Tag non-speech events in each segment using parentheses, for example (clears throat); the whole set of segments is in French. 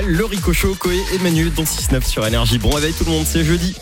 Le Ricochot, Koé et Manu dans 6-9 sur Énergie. Bon réveil tout le monde, c'est jeudi.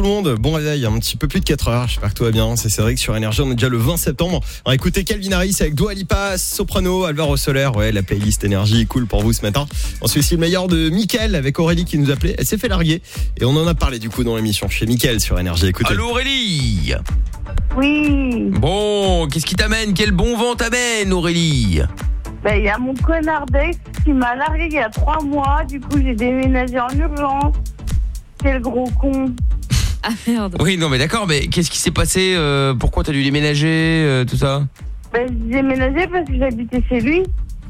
Tout le monde, bon réveil, un petit peu plus de 4 heures, j'espère que tout va bien, c'est Cédric sur Énergie, on est déjà le 20 septembre. On va écouter Calvin Harris avec Dua Lipa, Soprano, Alvaro Soler, ouais, la playlist Énergie est cool pour vous ce matin. Ensuite, aussi le meilleur de Mickaël avec Aurélie qui nous appelait, elle s'est fait larguer et on en a parlé du coup dans l'émission chez Mickaël sur Énergie, écoutez. Allô Aurélie Oui, Bon, qu'est-ce qui t'amène? Quel bon vent t'amène Aurélie? Ben, il y a mon connard d'ex qui m'a largué il y a trois mois. Du coup, j'ai déménagé en urgence. Quel gros con. Ah merde. Oui, non mais d'accord, mais qu'est-ce qui s'est passé euh, Pourquoi t'as dû déménager euh, Tout ça? Ben, j'ai déménagé parce que j'habitais chez lui.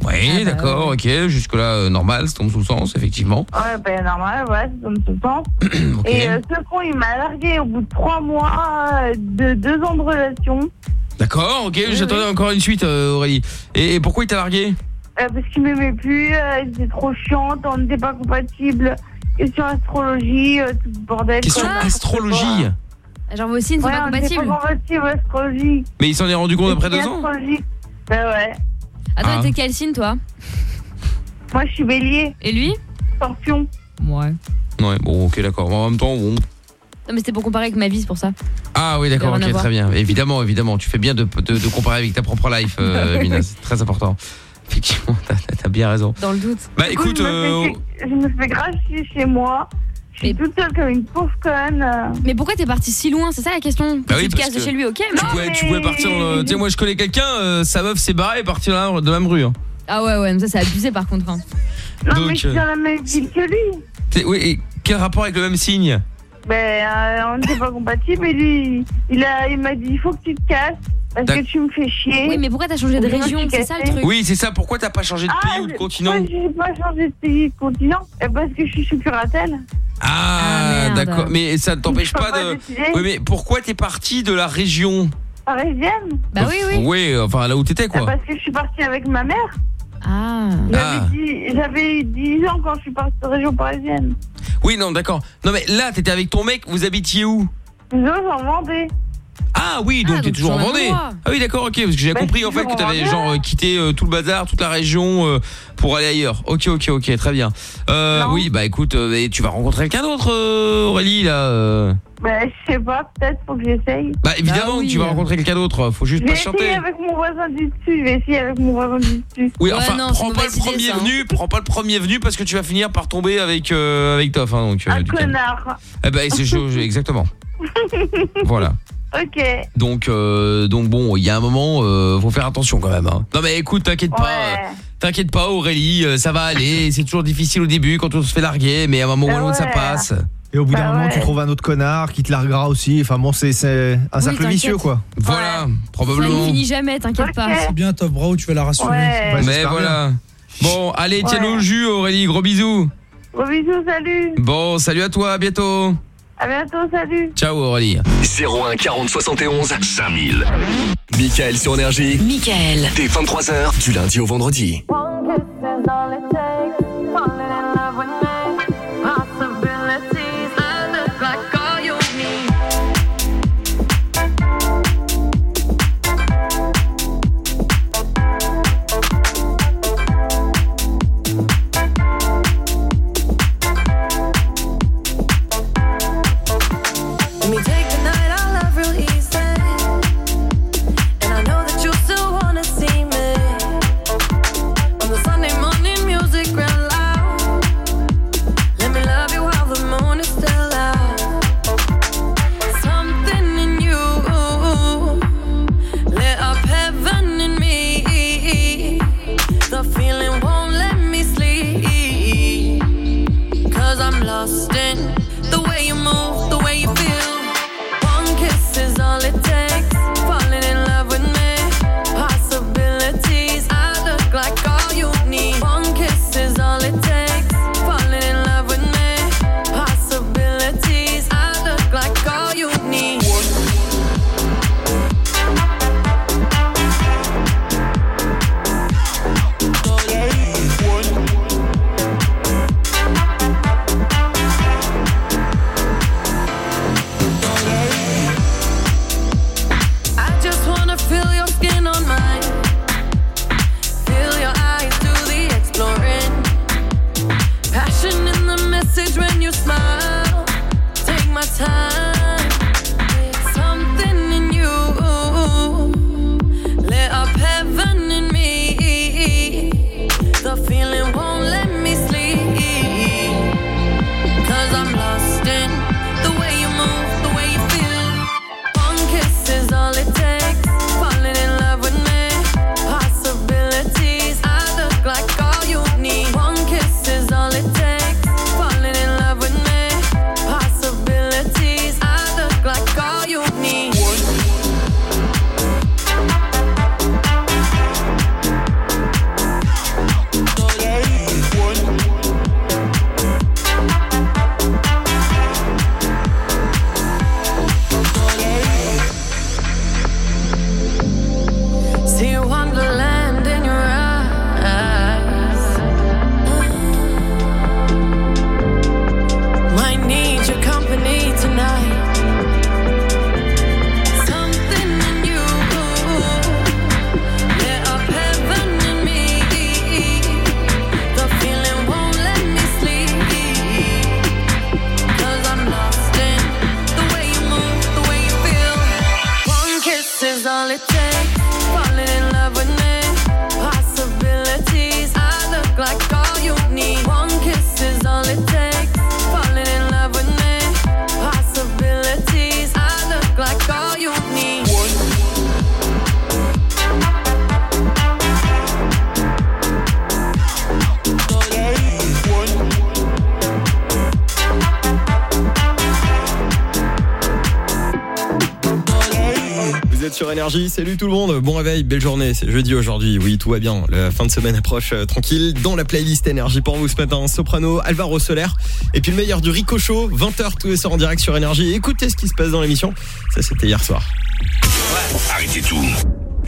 Oui, Ah bah d'accord, ok, jusque-là euh, normal, ça tombe sous le sens, effectivement. Ouais, ben normal, ouais, c'est comme tout le temps. (clears throat) ok. Et euh, ce con, il m'a largué au bout de trois mois euh, de deux ans de relation. D'accord, ok, j'attendais encore une suite euh, Aurélie. Et, et pourquoi il t'a largué? Euh, parce qu'il m'aimait plus, euh, il était trop chiante, on n'était pas compatibles. Question astrologie, euh, tout le bordel. Question quoi. astrologie Genre vos signes sont Ouais, pas on compatibles. pas compatibles, astrologie. Mais il s'en est rendu compte après deux ans Astrologie. Ben ouais. Attends, Ah. t'es quel signe toi Moi, je suis bélier, Et lui scorpion. Ouais. Ouais, bon, ok, d'accord. En même temps, bon. Non mais c'était pour comparer avec ma vie, c'est pour ça. Ah oui, d'accord, Rien à ok, voir. très bien. Évidemment, évidemment, tu fais bien de, de, de comparer avec ta propre life, euh, (laughs) Mina, c'est très important. Effectivement, t'as bien raison. Dans le doute. Bah coup, écoute, je, me euh, fais, je me fais grave chier chez moi. Je suis Mais- toute seule comme une pauvre conne. euh. Mais pourquoi t'es parti si loin C'est ça la question. Bah oui, tu te casses de chez lui, ok tu mais- pouvais, tu mais- pouvais partir. dans le- Tu sais, moi je connais quelqu'un, euh, sa meuf s'est barrée et partie dans la, même rue. hein. Ah ouais, ouais, mais ça c'est abusé par contre. hein. Non, Donc, mais je suis euh, dans la même ville que lui. Oui, et quel rapport avec le même signe? Ben, euh, on n'était pas compatibles. Et lui, il a- il m'a dit il faut que tu te casses parce que tu me fais chier. Oui, mais pourquoi t'as changé de région C'est ça le truc. Oui, c'est ça, pourquoi t'as pas changé de pays ou de continent pourquoi j'ai pas changé de pays de continent Eh, Parce que je suis sous curatelle. Ah, Ah, d'accord, mais ça ne t'empêche pas de. Oui, mais pourquoi t'es parti de la région Parisienne Bah oui, oui. Oui, enfin là où t'étais quoi. Parce que je suis partie avec ma mère. Ah. J'avais Ah. dix- J'avais 10 ans quand je suis partie de région parisienne. Oui, non, d'accord. Non, mais là, t'étais avec ton mec, vous habitiez où? Nous, en Vendée. Ah oui, donc Ah, t'es donc toujours en Vendée. Ah oui, d'accord, ok, parce que j'ai Bah, compris en fait que t'avais Vendée. genre euh, quitté euh, tout le bazar, toute la région euh, pour aller ailleurs. Ok, ok, ok, très bien. Euh, oui, bah écoute, euh, tu vas rencontrer quelqu'un d'autre, euh, Aurélie là. euh. Bah, je sais pas, peut-être faut que j'essaye. Bah évidemment Ah oui. que tu vas rencontrer quelqu'un d'autre. Faut juste Je vais essayer patienter. avec mon voisin du dessus, je vais essayer avec mon voisin du dessus. Oui, Ouais, enfin, non, prends pas le premier ça, hein. venu, prends pas le premier venu parce que tu vas finir par tomber avec euh, avec Toff. Hein, donc, Un connard. Eh ben c'est (laughs) chaud, exactement. voilà. Ok. Donc euh, donc bon, il y a un moment, euh, faut faire attention quand même. hein. Non mais écoute, t'inquiète pas, euh, t'inquiète pas Aurélie, euh, ça va aller. C'est toujours difficile au début quand on se fait larguer, mais à un moment ou à un autre ça passe. Et au bout d'un Bah moment, ouais. tu trouves un autre connard qui te larguera aussi. Enfin bon, c'est c'est un Oui, cercle t'inquiète. vicieux quoi. Voilà, Ça ne probablement. finit jamais, t'inquiète pas. C'est bien, Top Bravo, tu vas la rassurer. Ouais. Ouais. Mais j'espère voilà. Bon, allez, tiens-nous Ouais. le jus Aurélie, gros bisous. Gros bisous, salut. Bon, salut à toi, à bientôt. À bientôt, salut. Ciao Aurélie. 01 40 71 5000. Michael sur Énergie. Michael. Dès 23h, du lundi au vendredi. Énergie, salut tout le monde, bon réveil, belle journée, c'est jeudi aujourd'hui, oui tout va bien, la fin de semaine approche euh, tranquille, dans la playlist Énergie pour vous ce matin, Soprano, Alvaro Soler, et puis le meilleur du Rico Show, 20h tous les soirs en direct sur Énergie, écoutez ce qui se passe dans l'émission, ça c'était hier soir. Arrêtez tout.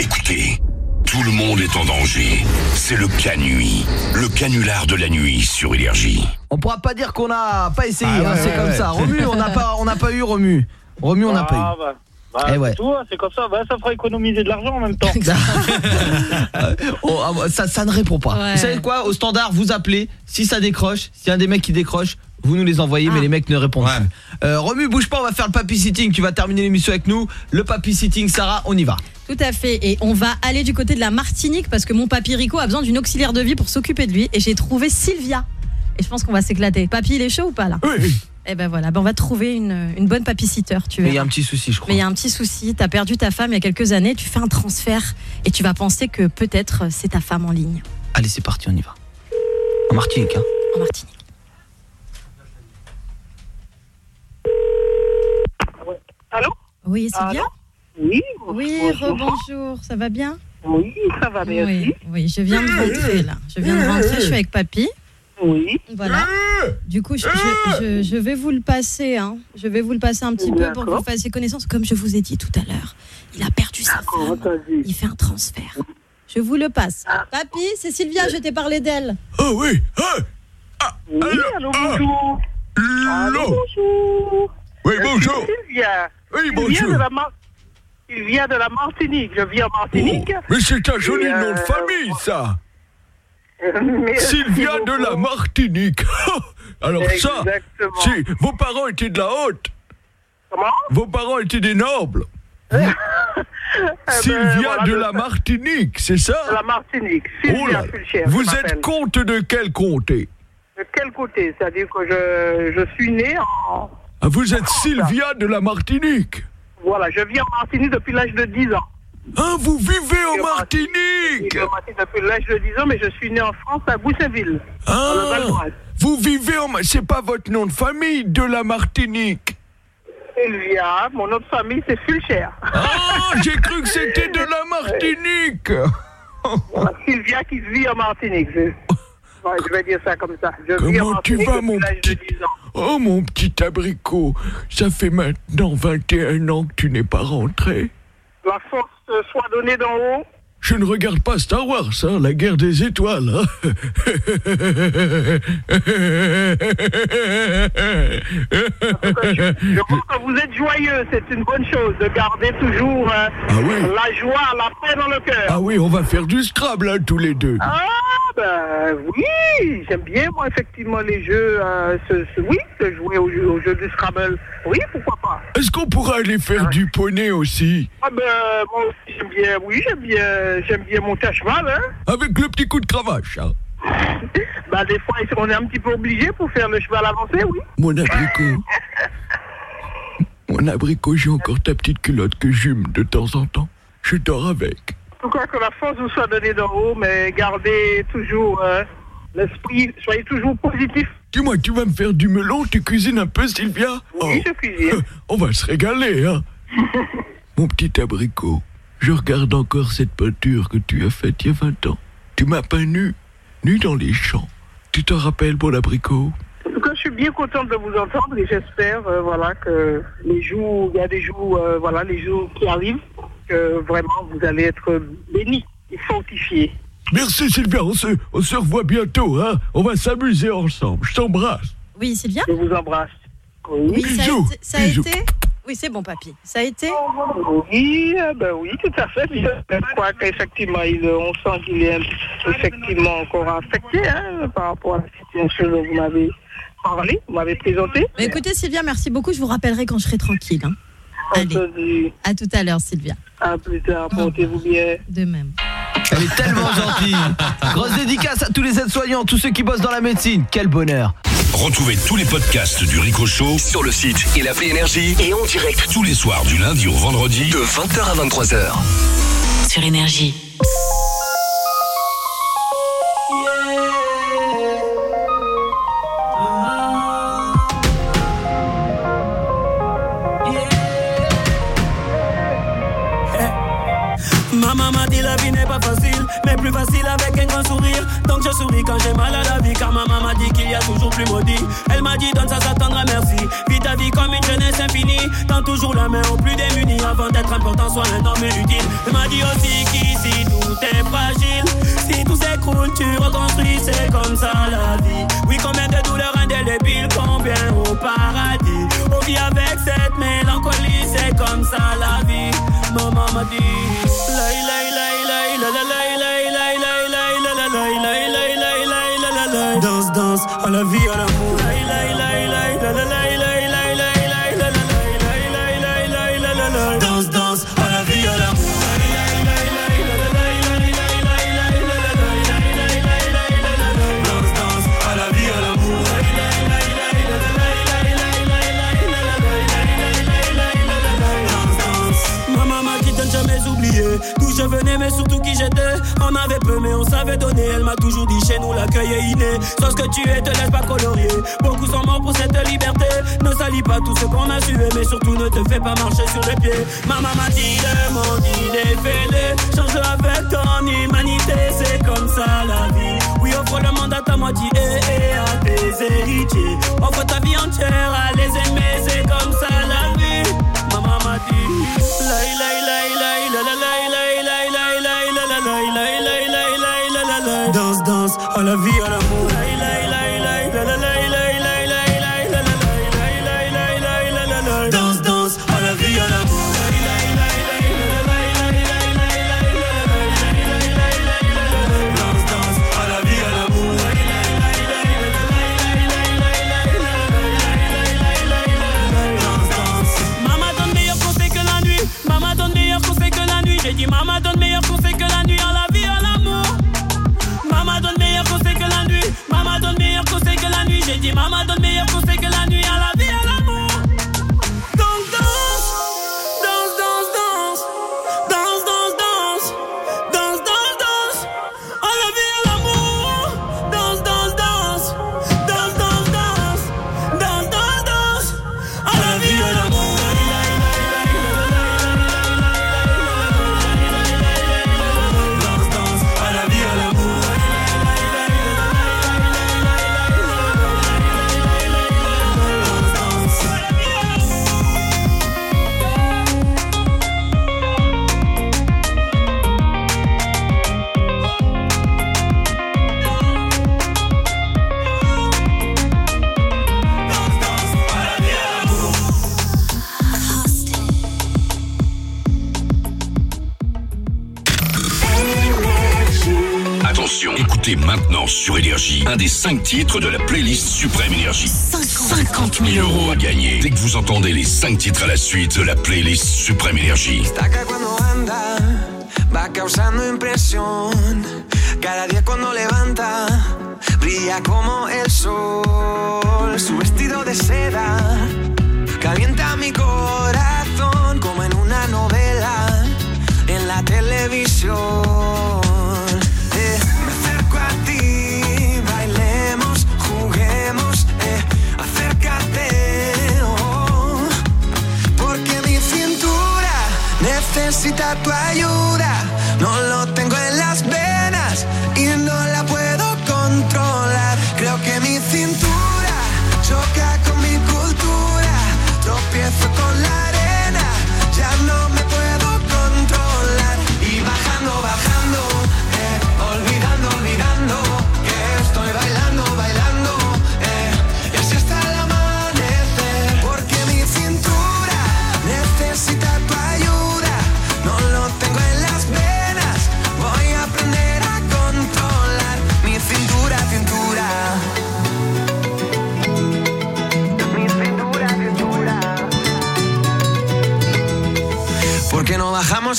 Écoutez. Tout le monde est en danger. C'est le Canui. Le canular de la nuit sur Énergie. On pourra pas dire qu'on a pas essayé, Ah ouais, hein, c'est ouais, comme ouais. ça. Romu, on n'a pas, on n'a pas eu Romu. Romu, on n'a Ah, pas eu. bah, Bah, Eh ouais. c'est hein, c'est comme ça. Bah, ça fera économiser de l'argent en même temps. (laughs) Oh, ah, ça, ça ne répond pas. Ouais. Vous savez quoi Au standard, vous appelez. Si ça décroche, s'il y a un des mecs qui décroche, vous nous les envoyez, mais les mecs ne répondent Ouais. plus. Euh, Romu, bouge pas, on va faire le papy sitting. Tu vas terminer l'émission avec nous. Le papy sitting, Sarah, on y va. Tout à fait. Et on va aller du côté de la Martinique parce que mon papy Rico a besoin d'une auxiliaire de vie pour s'occuper de lui. Et j'ai trouvé Sylvia. Et je pense qu'on va s'éclater. Papy, il est chaud ou pas là? Oui. Eh ben voilà, ben on va trouver une, une bonne papy-sitter, tu Mais il y a un petit souci, je crois. Mais il y a un petit souci, t'as perdu ta femme il y a quelques années, tu fais un transfert et tu vas penser que peut-être c'est ta femme en ligne Allez, c'est parti, on y va. En Martinique, hein. en Martinique. Allô? Oui, Sylvia Oui. Oui, rebonjour, ça va bien? Oui, ça va bien. Oui, oui, je viens de rentrer là. Je viens de rentrer, je suis avec papy. Oui. Voilà. Du coup, je, je- je- je vais vous le passer. Hein. Je vais vous le passer un petit peu pour que vous fassiez connaissance. Comme je vous ai dit tout à l'heure, il a perdu sa femme. Il fait un transfert. Je vous le passe. Papy, c'est Sylvia, je t'ai parlé d'elle. Oh oui Oui, allô, bonjour. Allô, bonjour. Oui, Je suis Sylvia. Oui, Sylvia de la Mar- Sylvia de la Martinique. Je vis en Martinique. Mais c'est un joli nom de euh, famille, ça (laughs) Sylvia de la. Martinique (laughs) Alors ça, si vos parents étaient de la haute, Comment? Vos parents étaient des nobles. (laughs) Eh ben, Sylvia voilà, de la Martinique, c'est ça? De la Martinique. Oh Sylvia là, Fulcher. Vous êtes comte de quel comté? De quel côté C'est-à-dire que je, je suis né en. Ah, Vous êtes Sylvia de la Martinique Voilà, je vis en Martinique depuis l'âge de 10 ans. Ah, vous vivez en Martinique depuis l'âge de 10 ans, mais je suis né en France, à Bousseville. Ah, vous vivez en... C'est pas votre nom de famille, de la Martinique Sylvia, mon autre famille, c'est Fulcher. Ah, j'ai cru que c'était de la Martinique Voilà, (laughs) Sylvia qui vit en Martinique. Je, ouais, je vais dire ça comme ça. Je Comment tu vas, mon petit... de 10 ans. Oh, mon petit abricot, ça fait maintenant 21 ans que tu n'es pas rentré. La force euh, soit donnée d'en haut. Je ne regarde pas Star Wars, hein, la guerre des étoiles. Je pense que vous êtes joyeux, c'est une bonne chose de garder toujours euh, Ah oui. la joie, la paix dans le cœur. ah oui, on va faire du Scrabble hein, tous les deux. Ah, ben oui, j'aime bien moi effectivement les jeux, euh, ce- ce- oui, de jouer au jeu, au jeu du Scrabble. Oui, pourquoi pas. Est-ce qu'on pourra aller faire du poney aussi? Ah ben moi aussi j'aime bien, oui, j'aime bien, j'aime bien monter à cheval, hein. Avec le petit coup de cravache. hein. (laughs) Ben des fois on est un petit peu obligé pour faire le cheval avancé, oui. Mon abricot. Mon abricot, j'ai encore ta petite culotte que j'hume de temps en temps. Je dors avec. En tout cas que la force vous soit donnée d'en haut, mais gardez toujours euh, l'esprit, soyez toujours positif. Dis-moi, tu vas me faire du melon Tu cuisines un peu, Sylvia? Oui, je cuisine. (laughs) On va se régaler, hein (laughs) Mon petit abricot, je regarde encore cette peinture que tu as faite il y a 20 ans. Tu m'as peint nu, nu dans les champs. Tu te rappelles, mon abricot? En tout cas, je suis bien contente de vous entendre et j'espère, euh, voilà, que les jours, il y a des jours, euh, voilà, les jours qui arrivent, que vraiment vous allez être bénis et sanctifiés. Merci, Sylvia, on se, on se revoit bientôt, hein On va s'amuser ensemble. Je t'embrasse. Oui, Sylvia? Je vous embrasse. Oui, ça a Bisous, été. Ça a bisous. été? Oui, c'est bon, papy. Ça a été Oui, euh, ben oui, tout à fait. Je crois qu'effectivement, il- on sent qu'il est effectivement encore affecté hein, par rapport à la situation dont vous m'avez parlé, vous m'avez présenté. Mais écoutez, Sylvia, merci beaucoup. Je vous rappellerai quand je serai tranquille. hein. Allez, à tout à l'heure, Sylvia. À plus tard, portez-vous bien. De même. Elle est tellement gentille. Grosse dédicace à tous les aides-soignants, tous ceux qui bossent dans la médecine. Quel bonheur. Retrouvez tous les podcasts du Rico Show Sur le site et l'appli Énergie et en direct tous les soirs du lundi au vendredi de 20h à 23h. Sur énergie. Plus facile avec un grand sourire. Donc je souris quand j'ai mal à la vie, car ma maman dit qu'il y a toujours plus maudit. Elle m'a dit donne ça, ça t'attendra, merci. Vis ta vie comme une jeunesse infinie. Tends toujours la main aux plus démunis avant d'être important, sois un homme utile. Elle m'a dit aussi qu'ici tout est fragile. Si tout s'écroule, tu reconstruis, c'est comme ça la vie. Oui, combien de douleurs indélébiles, combien au paradis. On vit avec cette mélancolie, c'est comme ça la vie. m'a dit love you. Je venais, mais surtout qui j'étais. On avait peu, mais on savait donner. Elle m'a toujours dit chez nous l'accueil est inné. Sois ce que tu es, te laisse pas colorier. Beaucoup sont morts pour cette liberté. Ne salis pas tout ce qu'on a suivi, mais surtout ne te fais pas marcher sur les pieds. Maman m'a dit est fêlé. Change avec ton humanité, c'est comme ça la vie. Oui, offre le monde à ta moitié et à tes héritiers. Offre ta vie entière à les aimer, c'est comme ça la vie. Maman m'a dit Lai lai lai lai la la des 5 titres de la playlist Suprême Énergie. 50 000 euros à gagner dès que vous entendez les 5 titres à la suite de la playlist Suprême Énergie. Destaca cuando anda, va causando impresión. Cada día cuando levanta, brilla como el sol. Su vestido de seda calienta mi corazón como en una novela en la televisión. Necesita tu ayuda.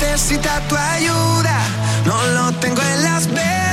necesita tu ayuda. No lo tengo en las venas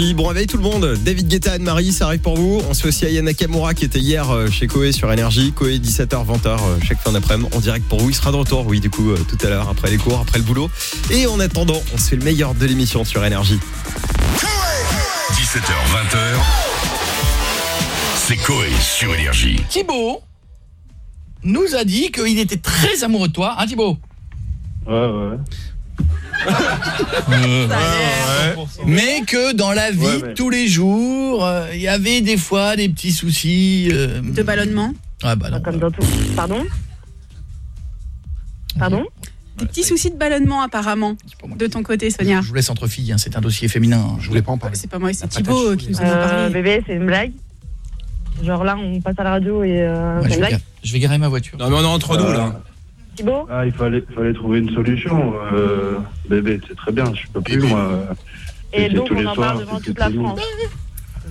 Énergie. Bon réveil tout le monde. David Guetta, Anne-Marie, ça arrive pour vous. On se fait aussi Aya Nakamura qui était hier euh, chez Koé sur Énergie. Koé 17h, 20h euh, chaque fin d'après-midi. En direct pour vous. Il sera de retour, oui, du coup, euh, tout à l'heure, après les cours, après le boulot. Et en attendant, on se fait le meilleur de l'émission sur Énergie. 17h, 20h. C'est Coé sur Énergie. Thibaut nous a dit qu'il était très amoureux de toi, hein Thibaut? Ouais, ouais. Mais que dans la vie, Ouais, mais- tous les jours, euh, il y avait des fois des petits soucis. De ballonnement Ah bah non. Comme dans tout. Pardon Pardon Des petits soucis de ballonnement apparemment de ton côté Sonia. Je vous laisse entre filles, hein, c'est un dossier féminin. Je voulais pas en parler. C'est pas moi, c'est Thibaut euh, qui nous en a parlé. bébé, c'est une blague. Genre là, on passe à la radio et euh, je, vais je vais garer ma voiture. Non mais on est entre nous là. Thibaut? Ah, il fallait, fallait trouver une solution. Euh, bébé, c'est très bien, je peux plus, moi. Et donc tous on les en soirs, parle devant toute la. France.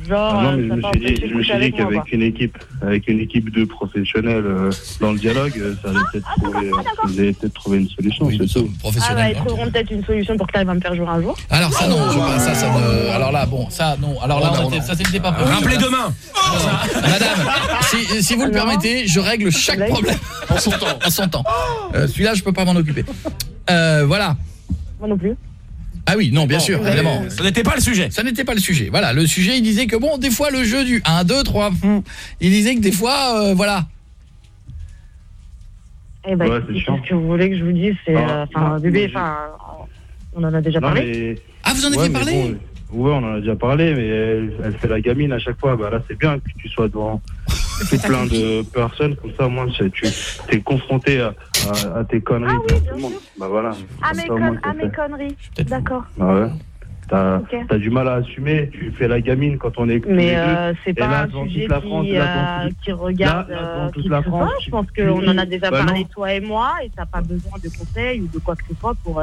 Genre, Ah non, mais euh, je ça me suis dit, je me suis qu'avec une équipe, avec une équipe de professionnels euh, dans le dialogue, euh, ça allait peut-être trouver, vous allez peut-être trouver une solution, c'est tout. Ah bah, ils trouveront peut-être une solution pour que tu arrives à me faire jouer un jour. Alors ça non, je, ça, ça ne- alors là bon, ça non, alors là Oh, non, non. ça c'était pas prévu. Rappelez demain. Madame, si, si vous le permettez, je règle chaque problème en son temps. En son temps. Euh, Celui-là, je peux pas m'en occuper. Euh, voilà. Moi non plus. Ah oui, non, bien sûr, évidemment. ça n'était pas le sujet. Ça n'était pas le sujet. Voilà, le sujet, il disait que bon, des fois le jeu du 1 2 3 il disait que des fois euh, voilà. Eh ben, Ouais, qu'est-ce chiant. que vous voulez que je vous dise C'est, euh, enfin, bébé, enfin, on en a déjà Non, parlé. mais- Ah, vous en Ouais, aviez mais parlé bon, Ouais, on en a déjà parlé, mais elle, elle fait la gamine à chaque fois. Bah là, c'est bien que tu sois devant tout plein de personnes, comme ça, au moins, c'est- tu es confronté à, à- à tes conneries Ah devant tout le monde. Bah voilà. À mes, con- à conneries. D'accord. Bah ouais. T'as du mal à assumer, tu fais la gamine quand on est Mais euh, c'est pas là, un sujet la France, qui, là, euh, qui regarde là, là, devant euh, toute qui la France. Je pense qu'on en a déjà Bah parlé, non. toi et moi, et t'as pas besoin de conseils ou de quoi que ce soit pour...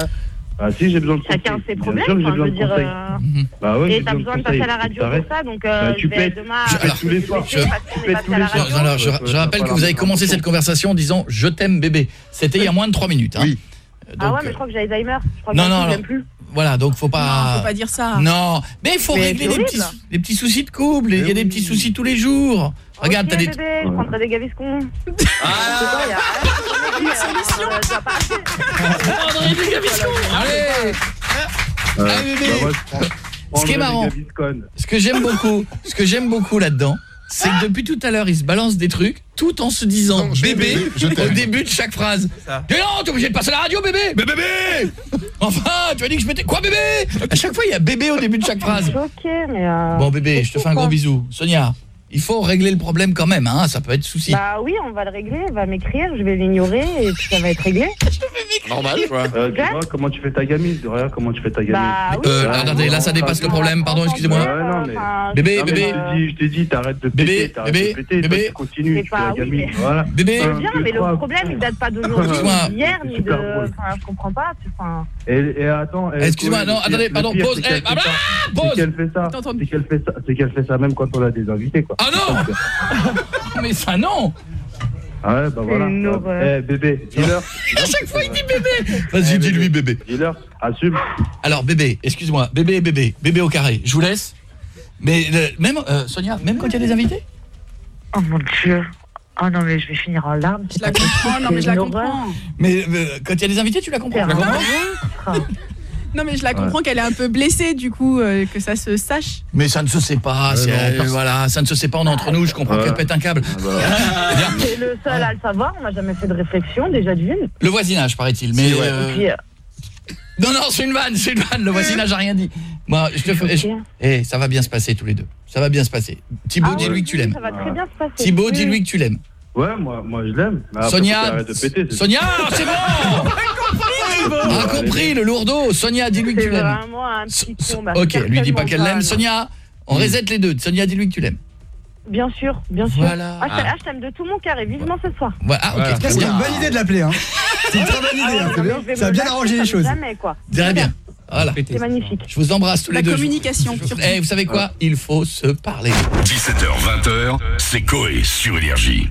euh, Ah si, j'ai besoin de Chacun ses problèmes, enfin, je besoin veux de dire... euh, Bah ouais, et j'ai t'as besoin de passer à la radio pour ça, donc euh, Bah, tu je vais pètes- demain... tu pètes tous les soirs. Je à tous les soirs. Alors, je, je rappelle que vous avez commencé cette conversation en disant je t'aime bébé. C'était il y a moins de 3 minutes Ah ouais, mais je crois que j'ai Alzheimer. Je crois Non, que non, je non. l'aime plus. Voilà, donc faut pas Non, faut pas dire ça. Non, mais il faut Mais régler les petits, les petits soucis de couple, il y a des petits soucis tous les jours. Regarde, Ok, t'as des bébé, je prendrai des gaviscons. Ah. À (laughs) solution. Prendrai des gaviscons. Allez. Ah, bébé. Bah, je Ce qui est prendrai marrant, ce que j'aime beaucoup, ce que j'aime beaucoup là-dedans, c'est que depuis tout à l'heure, il se balance des trucs tout en se disant bébé au début de chaque phrase. Mais non, t'es obligé de passer à la radio, bébé. Mais bébé Enfin, tu as dit que je mettais quoi, bébé? À chaque fois, il y a bébé au début de chaque phrase. Ok, mais... euh, Bon, bébé, je te fais un gros bisou. Sonia, il faut régler le problème quand même, hein, ça peut être souci. Bah oui, on va le régler, elle va m'écrire, je vais l'ignorer et puis ça va être réglé. (laughs) Normal, quoi. Euh, tu vois comment tu fais ta gamine Regarde comment tu fais ta gamine. Bah oui. Euh, attendez, là ça dépasse le problème, pardon, excusez-moi. Ouais, non, mais... Bébé, Non, mais bébé. Je t'ai dit, t'arrêtes de Bébé, péter, t'arrêtes bébé, de péter, toi, bébé. tu continues, tu fais oui, mais- voilà. Bébé. C'est bien, mais le problème, il date pas d'aujourd'hui, d'hier, ni de... Enfin, je comprends pas. tu- Enfin, Et, et attends... Excuse-moi, non, attendez, pardon, pause, c'est qu'elle ah, fait ça. ah, C'est pause. qu'elle fait ça, c'est qu'elle fait ça, c'est qu'elle fait ça même quand on a des invités, quoi. Ah non (laughs) Mais ça non Ah ouais, bah voilà. Eh, bébé, dis-leur. (laughs) À chaque fois il dit bébé Vas-y, dis-lui bébé. Dis-leur, assume. Alors bébé, excuse-moi, bébé, bébé, bébé au carré, je vous laisse. Mais le- même, euh, Sonia, même quand il y a des invités Oh mon dieu. Oh non, mais je vais finir en larmes. Je la comprends, non mais je la comprends. Mais euh, quand il y a des invités, tu la comprends la. (laughs) Non, mais je la comprends qu'elle est un peu blessée, du coup, euh, que ça se sache. Mais ça ne se sait pas, non, personne- voilà, ça ne se sait pas on est entre nous, je comprends Ouais. qu'elle pète un câble. (laughs) C'est le seul à le savoir, on n'a jamais fait de réflexion, déjà d'une. Le voisinage, paraît-il, mais... Euh, puis, euh, Non, non, c'est une vanne, c'est une vanne, le voisinage a rien dit. Moi, je te fais... je- Eh, ça va bien se passer tous les deux, ça va bien se passer. Thibaut, ah dis-lui oui, que tu l'aimes. Ça va très bien se passer. Thibaut, Oui, dis-lui que tu l'aimes. Ouais, moi, moi je l'aime. Sonia, péter, Sonia, c'est bon (laughs) A compris, le lourdeau. Sonia, dis-lui que tu l'aimes. vraiment un petit con. Ok, lui dis pas qu'elle l'aime. Sonia, on reset les deux. Sonia, dis-lui que tu l'aimes. Bien sûr, bien sûr. Voilà. Ah, je t'a- ah, je t'aime de tout mon cœur et vivement ce soir. Ouais, ah, ok. C'est une bonne idée de l'appeler. Hein. (laughs) C'est une très bonne idée. Ah hein, non, bien. Ça a bien arrangé les choses. Jamais, quoi. Très bien. Voilà. C'est magnifique. Je vous embrasse tous les La deux. communication, Je- surtout. Eh, vous savez quoi? Il faut se parler. 17h, 20h, c'est Coé sur Énergie.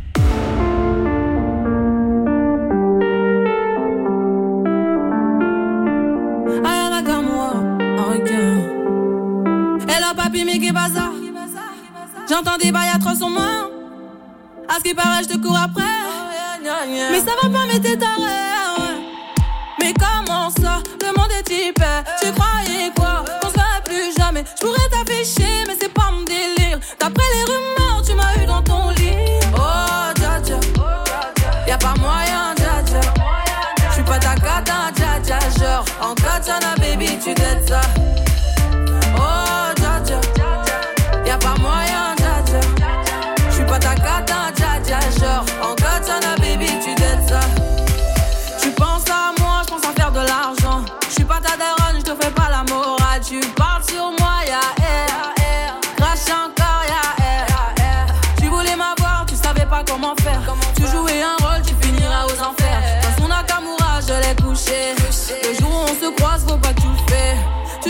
J'entends des bails atroces sur moi. À ce qui paraît, je te cours après. Mais ça va pas, mais t'es taré. Mais comment ça? Le monde est type. Tu croyais quoi? Qu'on se verrait plus jamais. Je pourrais t'afficher, mais c'est pas mon délire. D'après les rumeurs, tu m'as eu dans ton lit. Oh, dja dja. Y'a pas moyen, dja dja. J'suis pas ta cata, dja dja. Genre, en katana, baby, tu dettes ça.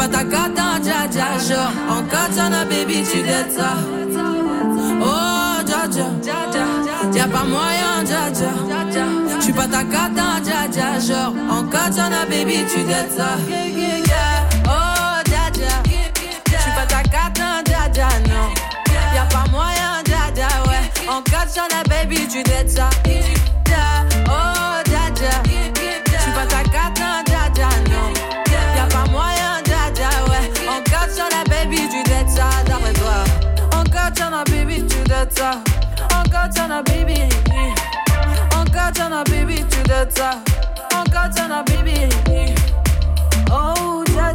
Pas ta cata, dja dja. Genre, en katana, baby, tu dettes ça. Oh, dja dja. Y'a pas moyen, dja dja. J'suis pas ta cata, dja dja. En baby, tu dettes ça. Oh, dja dja. J'suis pas ta cata, dja dja, non. Y'a pas moyen, dja dja, ouais. En katana, baby, tu dettes ça. Oh, baby, tu dettes ça. En katana, baby. En katana, baby, tu dettes ça. En katana, baby. Oh, dja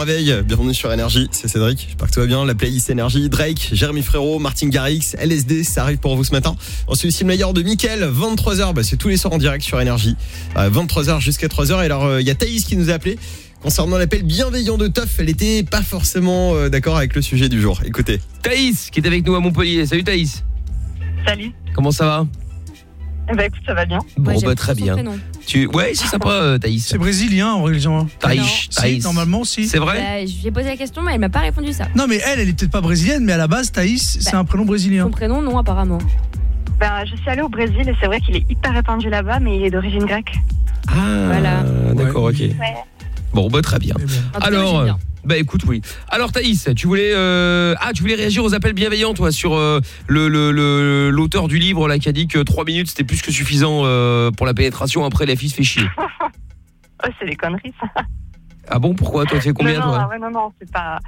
réveil, bienvenue sur Énergie, c'est Cédric, j'espère que tout va bien, la playlist Énergie, Drake, Jérémy Frérot, Martin Garrix, LSD, ça arrive pour vous ce matin. Ensuite aussi le meilleur de Mickaël, 23h, bah, c'est tous les soirs en direct sur Énergie, Euh, 23h jusqu'à 3h, et alors euh, il y a Thaïs qui nous a appelé concernant l'appel bienveillant de Toff, elle était pas forcément euh, d'accord avec le sujet du jour, écoutez. Thaïs, qui est avec nous à Montpellier. Salut Thaïs. Salut. Comment ça va? Eh ben écoute, ça va bien. Bon, bah, très bien. Tu... Ouais, c'est sympa, euh, Thaïs. C'est brésilien en religion. Thaïs, Si, Thaïs. normalement, si. C'est vrai Bah, je lui ai posé la question, mais elle m'a pas répondu ça. Non, mais elle, elle est peut-être pas brésilienne, mais à la base, Thaïs, c'est Bah, un prénom brésilien. Son prénom, non, apparemment. Ben, je suis allée au Brésil et c'est vrai qu'il est hyper répandu là-bas, mais il est d'origine grecque. Ah, Voilà. d'accord, ok. Ouais. Bon, bah très bien. En tout cas, Alors. Bah écoute, oui. Alors Thaïs, tu voulais, euh, ah, tu voulais réagir aux appels bienveillants, toi, sur euh, le le- le- l'auteur du livre là qui a dit que 3 minutes c'était plus que suffisant euh, pour la pénétration. Après, la fille se fait chier. (laughs) Oh, c'est des conneries, ça. Ah bon, pourquoi? Toi, tu fais combien non, non, toi? ouais, non, non, c'est pas.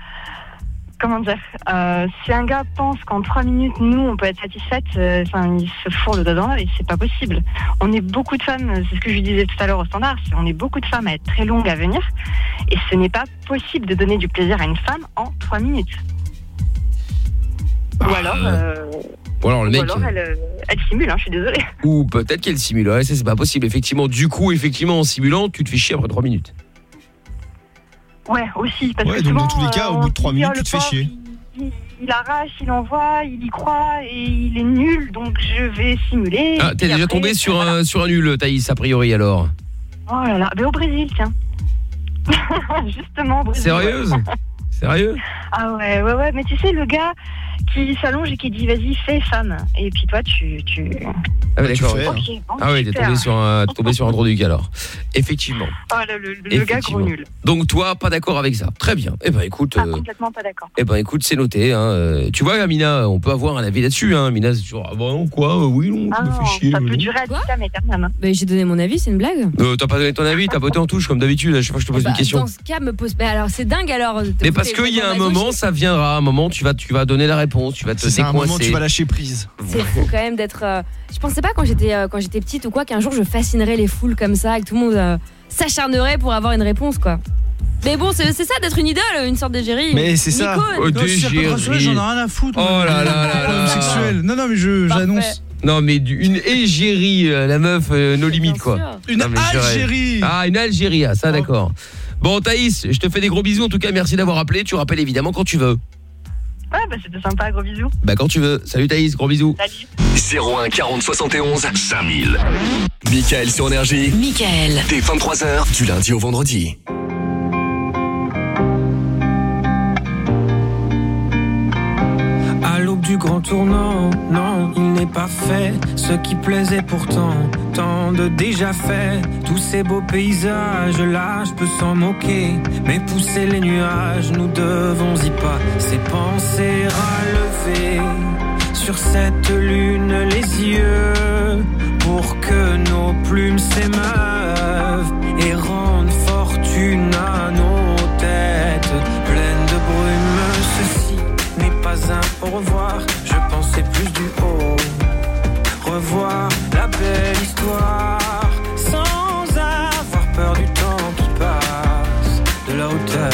Comment dire euh, Si un gars pense qu'en trois minutes, nous, on peut être satisfaite, euh, enfin, il se fourre le doigt dans l'œil. C'est pas possible. On est beaucoup de femmes, c'est ce que je lui disais tout à l'heure au standard, on est beaucoup de femmes à être très longues à venir. Et ce n'est pas possible de donner du plaisir à une femme en trois minutes. Ou alors. euh, Ou alors le ou mec. alors elle, elle simule, hein, je suis désolée. Ou peut-être qu'elle simule. Ouais, c'est pas possible. Effectivement, du coup, effectivement, en simulant, tu te fais chier après 3 minutes. Ouais, aussi. Parce Ouais, que donc dans tous les cas, euh, au bout de on trois se dit, minutes, tu le te fais chier. Il, il arrache, il envoie, il y croit et il est nul, donc je vais simuler. Ah, t'es déjà tombé sur un sur un nul, Thaïs, a priori alors. Oh là là, mais au Brésil, tiens. (laughs) Justement, au Brésil. Sérieuse? (laughs) Sérieux? Ah ouais, ouais, ouais, mais tu sais, le gars qui s'allonge et qui dit vas-y, fais femme. Et puis toi, tu. tu... Ah ouais, d'accord. fais, bon, Ah oui, t'es super. tombé sur un tombé sur un drôle du alors. Effectivement. Oh, le, le- le gars gros nul. Donc toi, pas d'accord avec ça. Très bien. Eh ben écoute, Ah, euh, complètement pas d'accord. eh ben écoute, c'est noté. Hein. Euh, Tu vois, Amina, on peut avoir un avis là-dessus. Hein. Amina, c'est toujours ah bon quoi, euh, oui non, Ah tu me non, fais chier. ça peut non. durer à vitam aeternam. Bah, J'ai donné mon avis, c'est une blague. Euh, T'as pas donné ton avis, t'as voté en touche comme d'habitude. Chaque fois que je te pose Bah, une question. Dans ce cas, me pose. Bah, alors, c'est dingue alors. Mais parce qu'il y a un moment, ça viendra. Un moment, tu vas, tu vas donner la réponse, tu vas te C'est un moment, décoincer. tu vas lâcher prise. C'est fou quand même d'être. euh, Je pensais pas quand j'étais euh, quand j'étais petite ou quoi qu'un jour je fascinerais les foules comme ça, et que tout le monde euh, s'acharnerait pour avoir une réponse quoi. Mais bon, c'est c'est ça d'être une idole, une sorte d'égérie. Mais c'est ça. Oh, Non, si j'en ai rien à foutre. Oh moi. là là là là Problème là. sexuel. Non, non, mais je Parfait. j'annonce. Non mais du- une égérie, euh, la meuf, euh, nos limites quoi. sûr. Une Non, mais je rêve. Algérie. Ah, une Algérie, ah, ça d'accord. Bon Thaïs, je te fais des gros bisous en tout cas, merci d'avoir appelé. Tu rappelles évidemment quand tu veux. Ouais, bah c'était sympa, gros bisous. Bah quand tu veux. Salut Thaïs, gros bisous. Salut. 01 40 71 5000. Michael sur Énergie. Michael. Dès 23h, du lundi au vendredi. Du grand tournant. Non, il n'est pas fait. Ce qui plaisait pourtant, tant de déjà fait. Tous ces beaux paysages là, je peux s'en moquer. Mais pousser les nuages, nous devons y pas. C'est penser à lever sur cette lune les yeux pour que nos plumes s'émeuvent et rendent fortune à nos n'est pas un au revoir, je pensais plus du haut. Revoir la belle histoire sans avoir peur du temps qui passe, de la hauteur,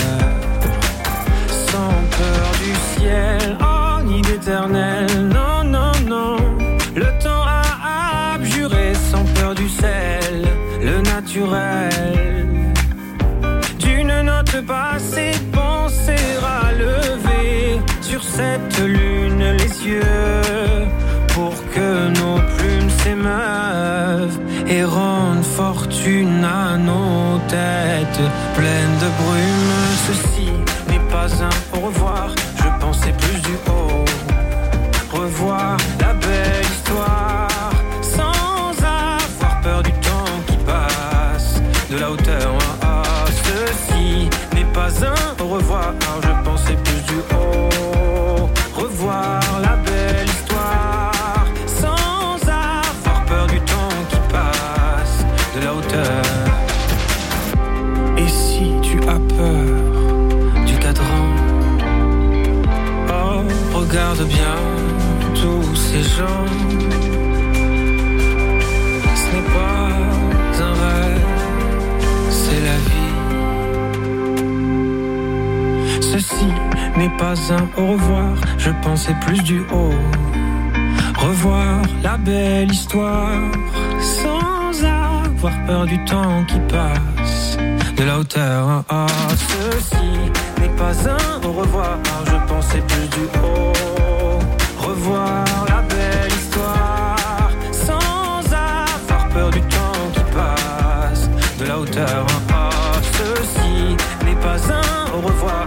cette lune les yeux pour que nos plumes s'émeuvent et rendent fortune à nos têtes pleines de brume. Ceci n'est pas un au revoir, je pensais plus du haut. Revoir la belle histoire sans avoir peur du temps qui passe, de la hauteur. ah, ceci n'est pas un au revoir, Ce n'est pas un rêve, c'est la vie. Ceci n'est pas un au revoir, je pensais plus du haut. Revoir la belle histoire sans avoir peur du temps qui passe, de la hauteur. ah, ah. Ceci n'est pas un au revoir, je pensais plus du haut. Revoir la Ceci n'est pas un au revoir,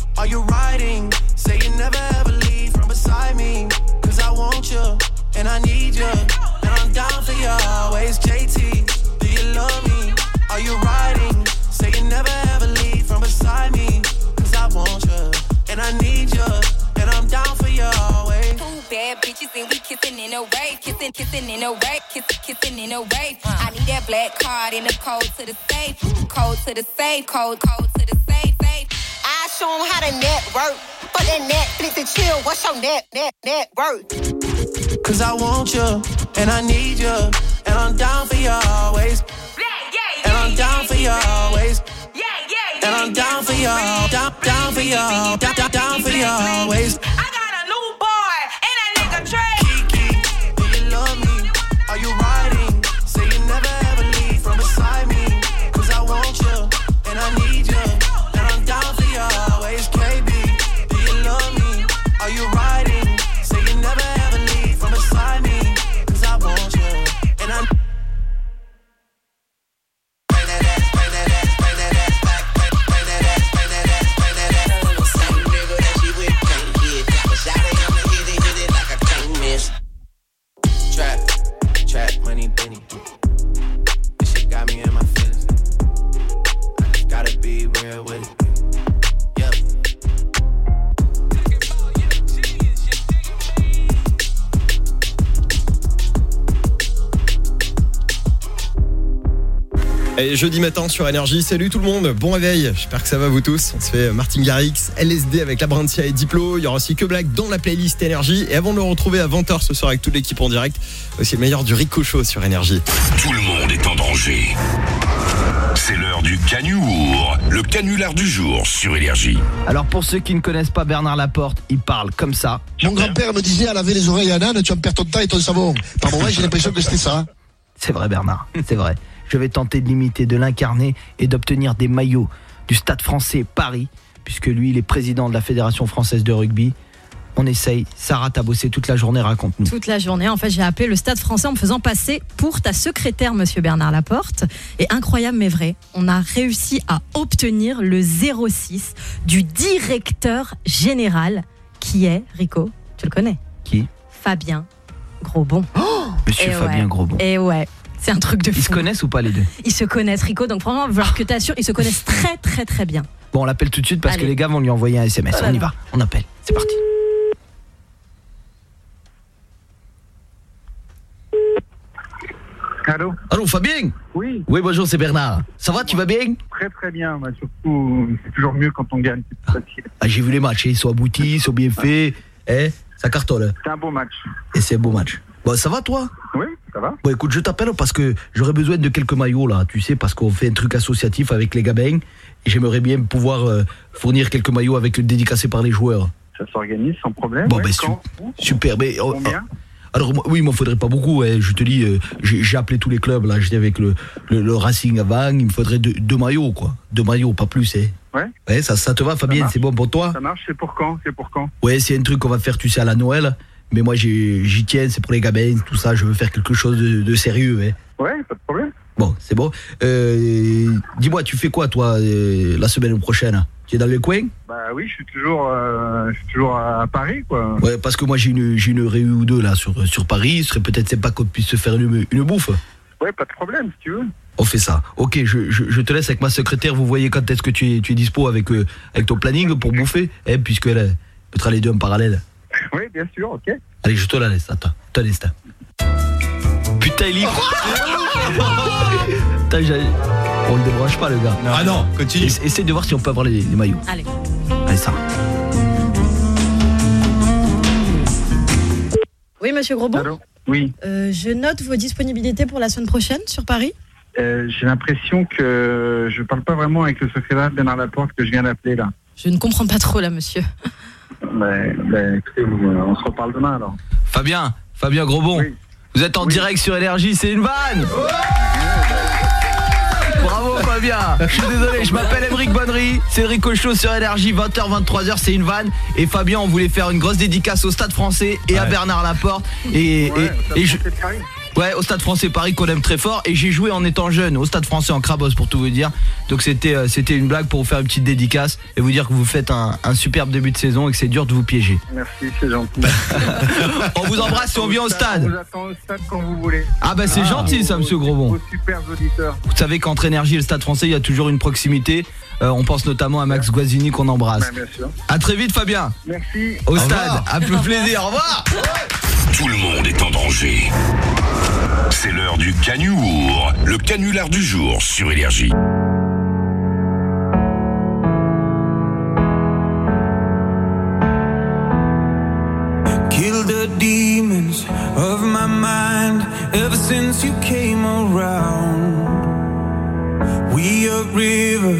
Are you riding? Say you never ever leave from beside me. Cause I want you, and I need you. And I'm down for you always. JT, do you love me? Are you riding? Say you never ever leave from beside me. Cause I want you, and I need you. And I'm down for you always. Two bad bitches and we kissing in a way, kissing, kissing in a way, kissing, kissing in a way. I need that black card in the code to the safe, code to the safe, code, code to the safe, show 'em how to network. For that Netflix and chill, what's your net, net, net worth? Cause I want you, and I need you, and I'm down for you always. And I'm down for you always. And I'm down for you, down, down for you, down, down, down for you always. Et jeudi matin sur Énergie, salut tout le monde, bon réveil, j'espère que ça va vous tous. On se fait Martin Garrix, LSD avec la Brancia et Diplo, il y aura aussi que Black dans la playlist Énergie. Et avant de le retrouver à 20h ce soir avec toute l'équipe en direct, aussi le meilleur du Rico Show sur Énergie. Tout le monde est en danger. C'est l'heure du canuour, le canular du jour sur Énergie. Alors pour ceux qui ne connaissent pas Bernard Laporte, il parle comme ça. Mon grand-père me disait à laver les oreilles à âne, tu vas me perdre ton temps et ton savon. Par moment, j'ai l'impression que c'était ça. C'est vrai Bernard, c'est vrai. Je vais tenter de l'imiter, de l'incarner et d'obtenir des maillots du Stade français Paris, puisque lui il est président de la Fédération française de rugby. On essaye, Sarah t'as bossé toute la journée, raconte-nous. Toute la journée, en fait, j'ai appelé le Stade français en me faisant passer pour ta secrétaire, monsieur Bernard Laporte. Et incroyable mais vrai, on a réussi à obtenir le 06 du directeur général, qui est, Rico, tu le connais? Qui? Fabien Grosbon. Monsieur Et Fabien ouais. Grosbon. Et ouais, c'est un truc de fou. Ils se connaissent ou pas les deux Ils se connaissent, Rico, donc franchement, il va falloir que t'assures, ils se connaissent très très très bien. Bon, on l'appelle tout de suite parce Allez. que les gars vont lui envoyer un SMS. On y va, on appelle. C'est parti. Allô Allô Fabien Oui. Oui, bonjour, c'est Bernard. Ça va, tu vas bien Très très bien, bah, surtout c'est toujours mieux quand on gagne, c'est plus facile. Ah, J'ai vu les matchs, ils sont aboutis, ils sont bien faits. Eh, ça cartonne. C'est un beau match. Et c'est un beau match. Bon, ça va toi Oui, ça va. Bon, écoute, je t'appelle parce que j'aurais besoin de quelques maillots là, tu sais, parce qu'on fait un truc associatif avec les gamins. Et j'aimerais bien pouvoir euh, fournir quelques maillots avec dédicacés par les joueurs. Ça s'organise sans problème. Bon, ouais, ben, quand su- super. Mais, oh, oh, alors, oui, il m'en faudrait pas beaucoup. hein. Je te dis, euh, j'ai appelé tous les clubs. Là, j'étais avec le, le, le Racing avant. Il me faudrait deux, deux maillots, quoi. Deux maillots, pas plus. Hein. Ouais. Ouais, ça, ça te va, Fabien. C'est bon pour toi Ça marche, c'est pour quand C'est pour quand? Ouais, c'est un truc qu'on va faire, tu sais, à la Noël. Mais moi, j'y tiens, c'est pour les gamins, tout ça. Je veux faire quelque chose de, de sérieux. Hein. Ouais, pas de problème. Bon, c'est bon. Euh, Dis-moi, tu fais quoi, toi, euh, la semaine prochaine Tu es dans le coin? Bah oui, je suis toujours, euh, je suis toujours à Paris, quoi. Ouais, parce que moi, j'ai une, réunion ou deux là sur, sur Paris. Ce serait peut-être sympa qu'on puisse se faire une, une bouffe. Ouais, pas de problème, si tu veux. On fait ça. Ok, je, je, je te laisse avec ma secrétaire. Vous voyez quand est-ce que tu es, tu es dispo avec, euh, avec ton planning pour bouffer eh, Puisqu'elle mettra les deux en parallèle. (laughs) Oui, bien sûr, ok. Allez, je te la laisse. Attends, ton instant. Putain, il y (laughs) Putain, j'ai- On le débranche pas, le gars. Ah non, continue. Essa- Essaye de voir si on peut avoir les, les maillots. Allez. Allez, ça. Oui, monsieur Grosbon Oui. Euh, Je note vos disponibilités pour la semaine prochaine sur Paris. Euh, J'ai l'impression que je parle pas vraiment avec le secrétaire Bernard Laporte que je viens d'appeler là. Je ne comprends pas trop là, monsieur. (laughs) Ben, ben, écoutez, euh, on se reparle demain alors. Fabien, Fabien Grosbon, vous êtes en direct sur Énergie, c'est une vanne. Bravo Fabien. Je suis désolé, je m'appelle Émeric Bonnery, c'est Rico Show sur Énergie, 20h, 23h, c'est une vanne. Et Fabien, on voulait faire une grosse dédicace au Stade français et à Bernard Laporte. Et, et- et je- Ouais, au Stade français Paris qu'on aime très fort. Et j'ai joué en étant jeune au Stade français en Crabos pour tout vous dire. Donc c'était euh, c'était une blague pour vous faire une petite dédicace et vous dire que vous faites un, un superbe début de saison et que c'est dur de vous piéger. Merci, c'est gentil. (laughs) On vous embrasse et on vient au On stade. vous attend au stade quand vous voulez. Ah bah c'est gentil ça monsieur Grosbon. Vos super auditeurs. Vous savez qu'entre Énergie et le Stade français, il y a toujours une proximité. Euh, on pense notamment à Max Guazzini qu'on embrasse. Bien sûr. À très vite Fabien. Merci. Au Au stade. À plus plaisir. Au revoir. Tout le monde est en danger. C'est l'heure du canuour, le canular du jour sur Énergie. Kill the demons of my mind ever since you came around. We a river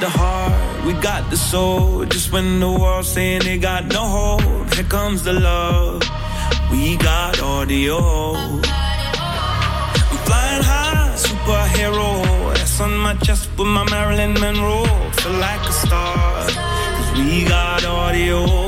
the heart, we got the soul. Just when the world's saying they got no hope, here comes the love. We got audio. I'm flying high, superhero. That's on my chest with my Marilyn Monroe. Feel like a star, cause we got audio.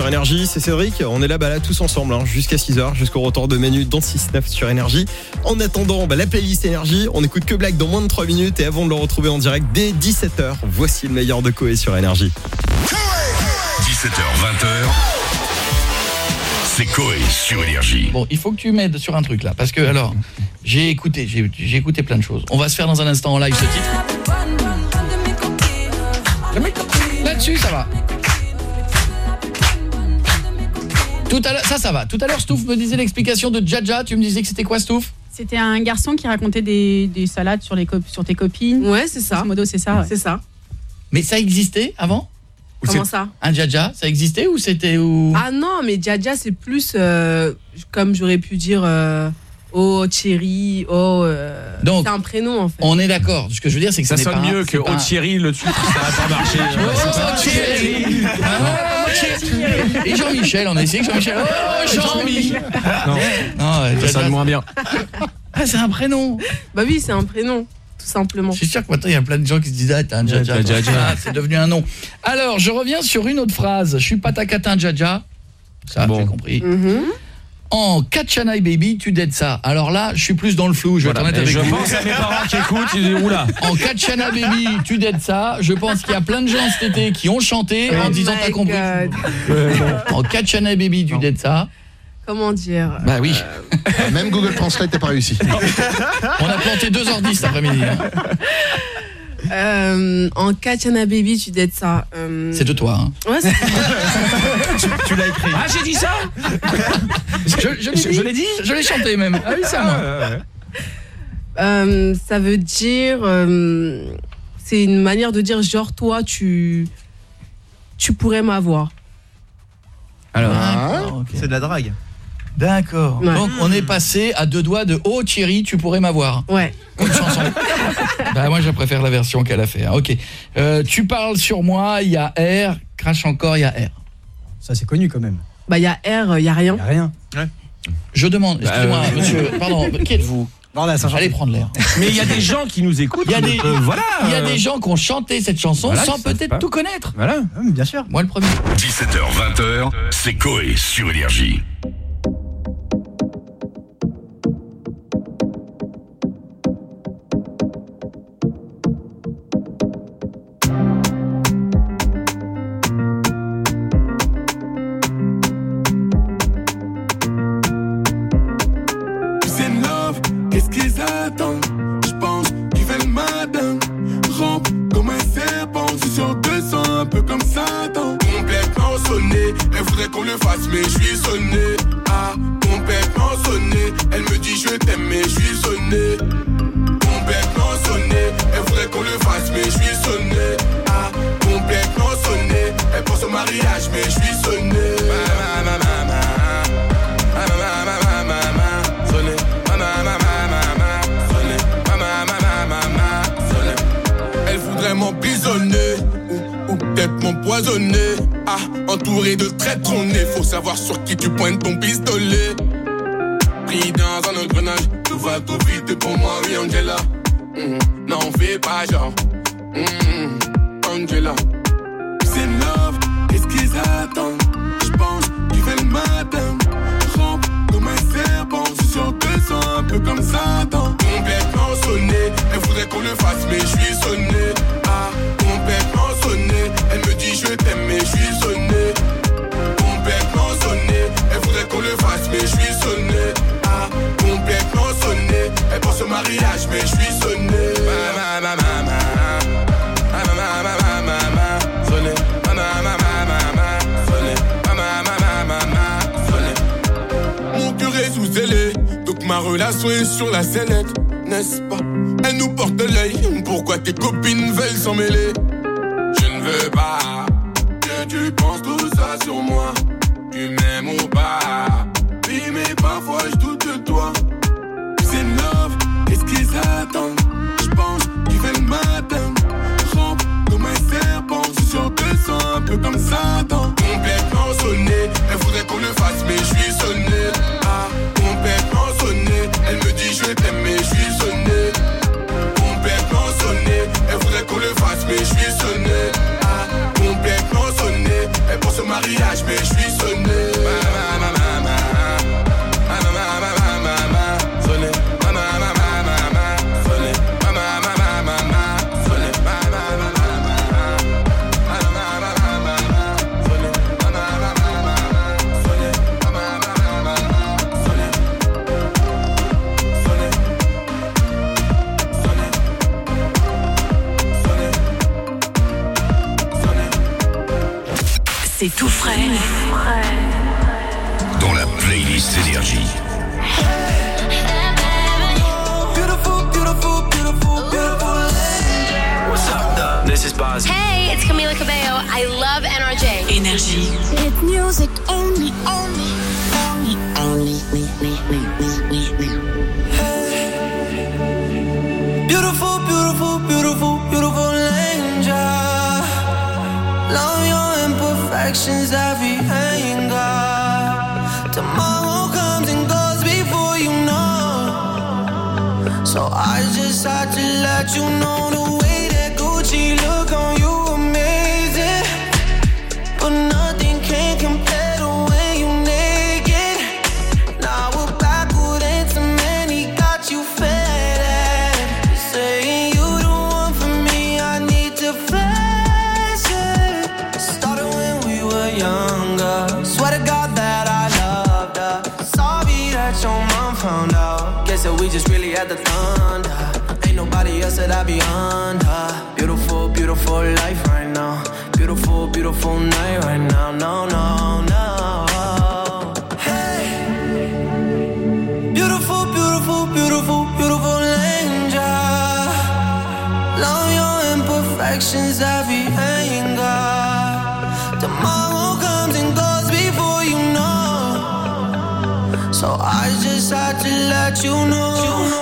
sur Énergie, c'est Cédric. On est là, bah, là tous ensemble hein, jusqu'à 6h, jusqu'au retour de Menu dans 6-9 sur Énergie. En attendant, bah, la playlist Énergie, on écoute que Black dans moins de 3 minutes et avant de le retrouver en direct dès 17h, voici le meilleur de Coé sur Énergie. 17h, 20h. C'est Coé sur Énergie. Bon, il faut que tu m'aides sur un truc là, parce que alors, j'ai écouté, j'ai écouté plein de choses. On va se faire dans un instant en live ce titre. Là-dessus, ça va. Tout à ça ça va. Tout à l'heure Stouff me disait l'explication de Jaja, tu me disais que c'était quoi Stouff? C'était un garçon qui racontait des, salades sur les sur tes copines. Ouais, c'est ça. modo, c'est ça. C'est ça. Mais ça existait avant? Ou Comment ça? Un Jaja, ça existait ou c'était ou... Ah non, mais Jaja c'est plus euh, comme j'aurais pu dire euh, Oh Thierry, oh euh, c'est un prénom en fait. On est d'accord. Ce que je veux dire c'est que ça, ça sonne mieux que. Oh Thierry le titre ça n'a pas marché. oh, Thierry. Et Jean-Michel, on a essayé Jean-Michel. Oh, Jean-Mi Non, ça sonne moins bien. Ah, c'est un prénom. Bah oui, c'est un prénom, tout simplement. Je suis sûr que maintenant il y a plein de gens qui se disent ah t'as un Jaja. Jaja. Ah, c'est devenu un nom. Alors je reviens sur une autre phrase. Je suis pas ta catin Jaja. Ça j'ai compris. Mhm. En Kachanai baby tu dettes ça. Alors là je suis plus dans le flou. Je vais Voilà. avec je vous. pense à mes parents qui écoutent, ils disent oula. En Kachana baby tu dettes ça. Je pense qu'il y a plein de gens cet été qui ont chanté en Oh disant my t'as compris. En Kachana baby tu dettes ça. Comment dire Bah oui. Même Google Translate n'a pas réussi. (laughs) On a planté 2h10 cet après-midi. hein. Euh, en Kachana Baby, tu dettes ça. euh, C'est de toi. hein. Ouais, c'est- (laughs) Tu l'as écrit. Ah, j'ai dit ça Je, je l'ai Je l'ai dit Je l'ai chanté même. Ah oui, c'est à moi. Euh, ça veut dire euh, c'est une manière de dire genre toi tu tu pourrais m'avoir. Alors, D'accord, ok. C'est de la drague. D'accord. Ouais. Donc on est passé à deux doigts de Oh Thierry, tu pourrais m'avoir. Ouais. Une chanson. (laughs) bah moi je préfère la version qu'elle a fait. hein. OK. Euh, tu parles sur moi, il y a R, crache encore, il y a R. Ça, c'est connu quand même. Bah il y a R, il y a rien. Y a rien. Je demande, excusez-moi euh, monsieur, pardon, qui êtes-vous (laughs) Non, là, ça change. Allez prendre l'air. Mais il y a des gens qui nous écoutent. Il y a des euh, voilà. il y a des gens qui ont chanté cette chanson Voilà, sans peut-être tout connaître. Voilà. Mais bien sûr. Moi le premier. 17h, 20h, c'est Coé sur Énergie. Le fasse mais je suis sonné Ah, complètement sonné Elle me dit je t'aime mais je suis sonné Complètement sonné Elle voudrait qu'on le fasse mais je suis sonné Ah, complètement sonné Elle pense au mariage mais je suis sonné Ma, ma, ma, ma, ma. Ma, ma, ma, ma, ma, ma, sonné. Ma, ma, ma, ma, ma, ma, sonné. Ma, ma, ma, ma, ma, ma, sonné. Elle voudrait m'emprisonner ou, ou peut-être m'empoisonner. Ah, entouré de traîtres, on est. Faut savoir sur qui tu pointes ton pistolet. Pris dans un engrenage, tout va trop vite pour moi, oui, Angela. Mhm. N'en fais pas genre. Mhm. Angela. C'est love, qu'est-ce qu'ils attendent? J'pense qu'ils veulent madame. Rampe comme un serpent, c'est sur 200, un peu comme Satan. Complètement sonné, elle voudrait qu'on le fasse, mais je suis sonné. Mais je suis sonné. Complètement sonné, elle voudrait qu'on le fasse, mais je suis sonné. Ah, complètement sonné, elle pense au mariage, mais je suis sonné. Ma, ma, ma, ma, relation est sur la sellette, n'est-ce pas? Elle nous porte l'œil, pourquoi tes copines veulent s'en mêler? Je ne veux pas tu penses tout ça sur moi. Tu m'aimes ou pas Oui, mais parfois je doute de toi. C'est love, qu'est-ce qu'ils attendent? Je pense qu'ils veulent m'atteindre. Rampe comme un serpent, c'est sur 200, un peu comme Satan. Complètement sonné, elle voudrait qu'on le fasse, mais je suis sonné. Ah, complètement sonné, elle me dit je t'aime, mais je suis sonné. Mariage, mais je suis sonné. C'est tout frais. Dans la playlist Énergie. What's up, This is Boz. Hey, it's Camila Cabello. I love NRJ. Énergie. Hit music only, only, only, only, me, me, me, me, me, me. Imperfections, every anger. Tomorrow comes and goes before you know. So I just had to let you know that I be under. Beautiful, beautiful life right now. Beautiful, beautiful night right now. No, no, no. Hey. Beautiful, beautiful, beautiful, beautiful angel. Love your imperfections, every anger. Tomorrow comes and goes before you know. So I just had to let you know.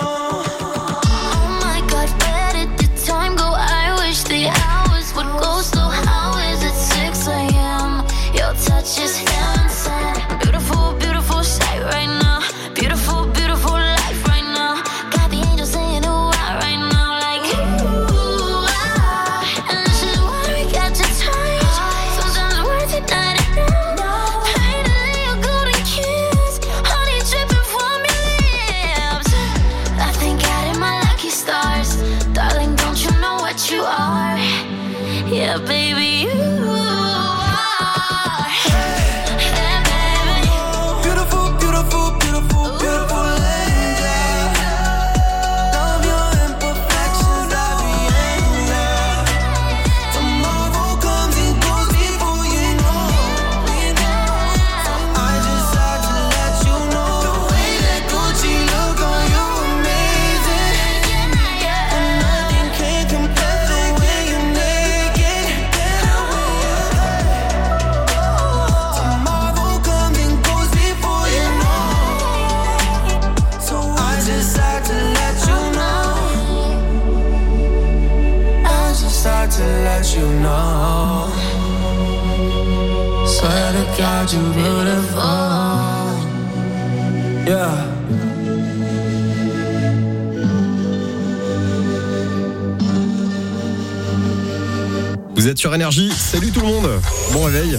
Sur Énergie, salut tout le monde. Bon réveil.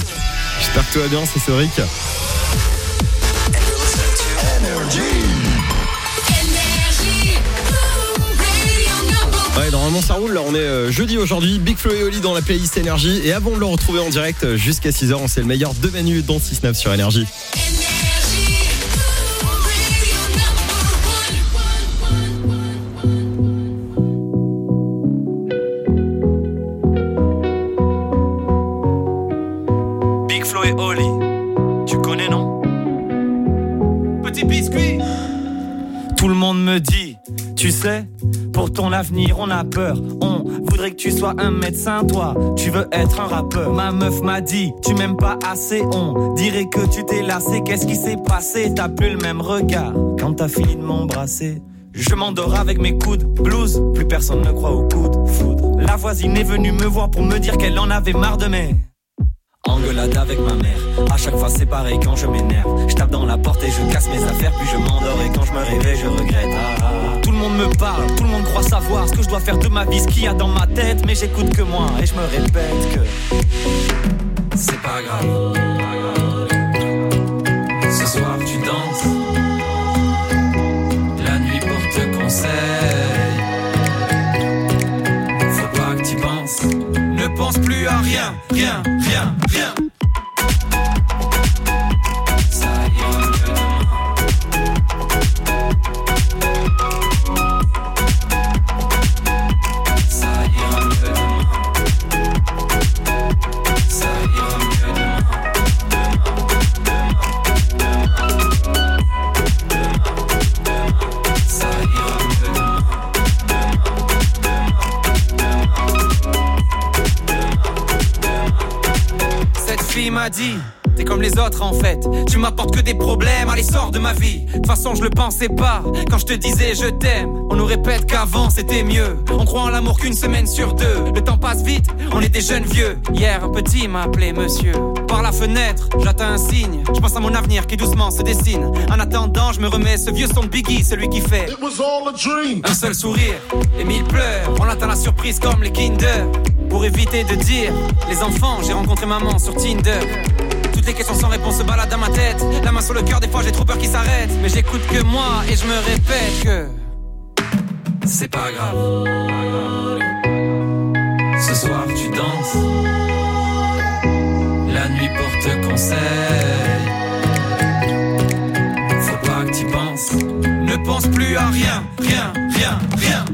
J'espère que tout va bien, c'est Cédric. Ouais, normalement ça roule, là on est euh, jeudi aujourd'hui, Big Flo et Oli dans la playlist Énergie. Et avant de le retrouver en direct euh, jusqu'à 6h, on sait le meilleur de Manu dans 6-9 sur Énergie. On a peur. On voudrait que tu sois un médecin, toi, tu veux être un rappeur. Ma meuf m'a dit, tu m'aimes pas assez, on dirait que tu t'es lassé. Qu'est-ce qui s'est passé? T'as plus le même regard quand t'as fini de m'embrasser. Je m'endors avec mes coudes, blues, plus personne ne croit au coup de foudre. La voisine est venue me voir pour me dire qu'elle en avait marre de mes Engueulade avec ma mère, à chaque fois c'est pareil quand je m'énerve. Je tape dans la porte et je casse mes affaires, puis je m'endors et quand je me réveille, je regrette. Ah, ah, ah. Monde me parle, tout le monde croit savoir ce que je dois faire de ma vie, ce qu'il y a dans ma tête, mais j'écoute que moi et je me répète que c'est pas grave. Ce soir tu danses, la nuit porte conseil. Faut pas que tu penses, ne pense plus à rien, rien, rien, rien. T'es comme les autres en fait, tu m'apportes que des problèmes, à l'essor de ma vie. De toute façon je le pensais pas, quand je te disais je t'aime, on nous répète qu'avant c'était mieux. On croit en l'amour qu'une semaine sur deux, le temps passe vite, on est des jeunes vieux. Hier un petit m'a appelé monsieur. Par la fenêtre, j'attends un signe, je pense à mon avenir qui doucement se dessine. En attendant, je me remets ce vieux son de Biggie, celui qui fait It was all a dream. un seul sourire et mille pleurs. On attend la surprise comme les Kinder pour éviter de dire Les enfants, j'ai rencontré maman sur Tinder. Toutes les questions sans réponse se baladent dans ma tête. La main sur le cœur, des fois j'ai trop peur qui s'arrête. Mais j'écoute que moi et je me répète que. C'est pas grave. Ce soir tu danses. La nuit porte conseil. Faut pas que t'y penses. Ne pense plus à rien, rien, rien, rien.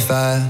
45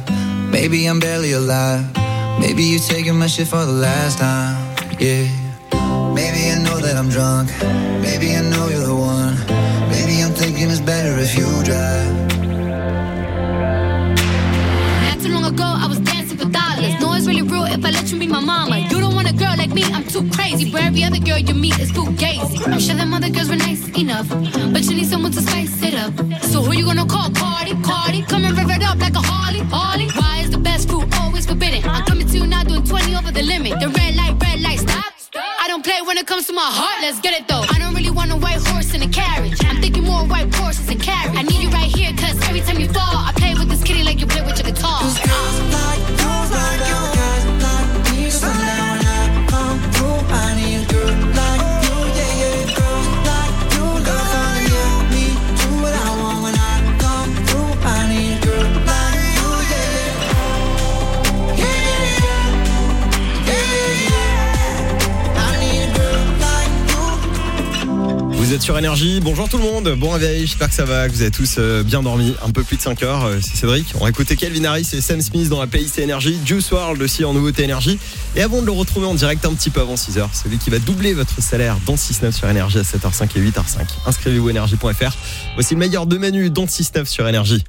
Énergie. Bonjour tout le monde, bon réveil, j'espère que ça va, que vous avez tous euh, bien dormi. Un peu plus de 5 heures, euh, c'est Cédric. On va écouter Calvin Harris et Sam Smith dans la playlist Énergie. Juice WRLD aussi en nouveauté Énergie. Et avant de le retrouver en direct un petit peu avant 6h, celui qui va doubler votre salaire dans 6-9 sur Énergie à 7h05 et 8h05. Inscrivez-vous énergie.fr. Voici le meilleur de Manu dans 6-9 sur Énergie.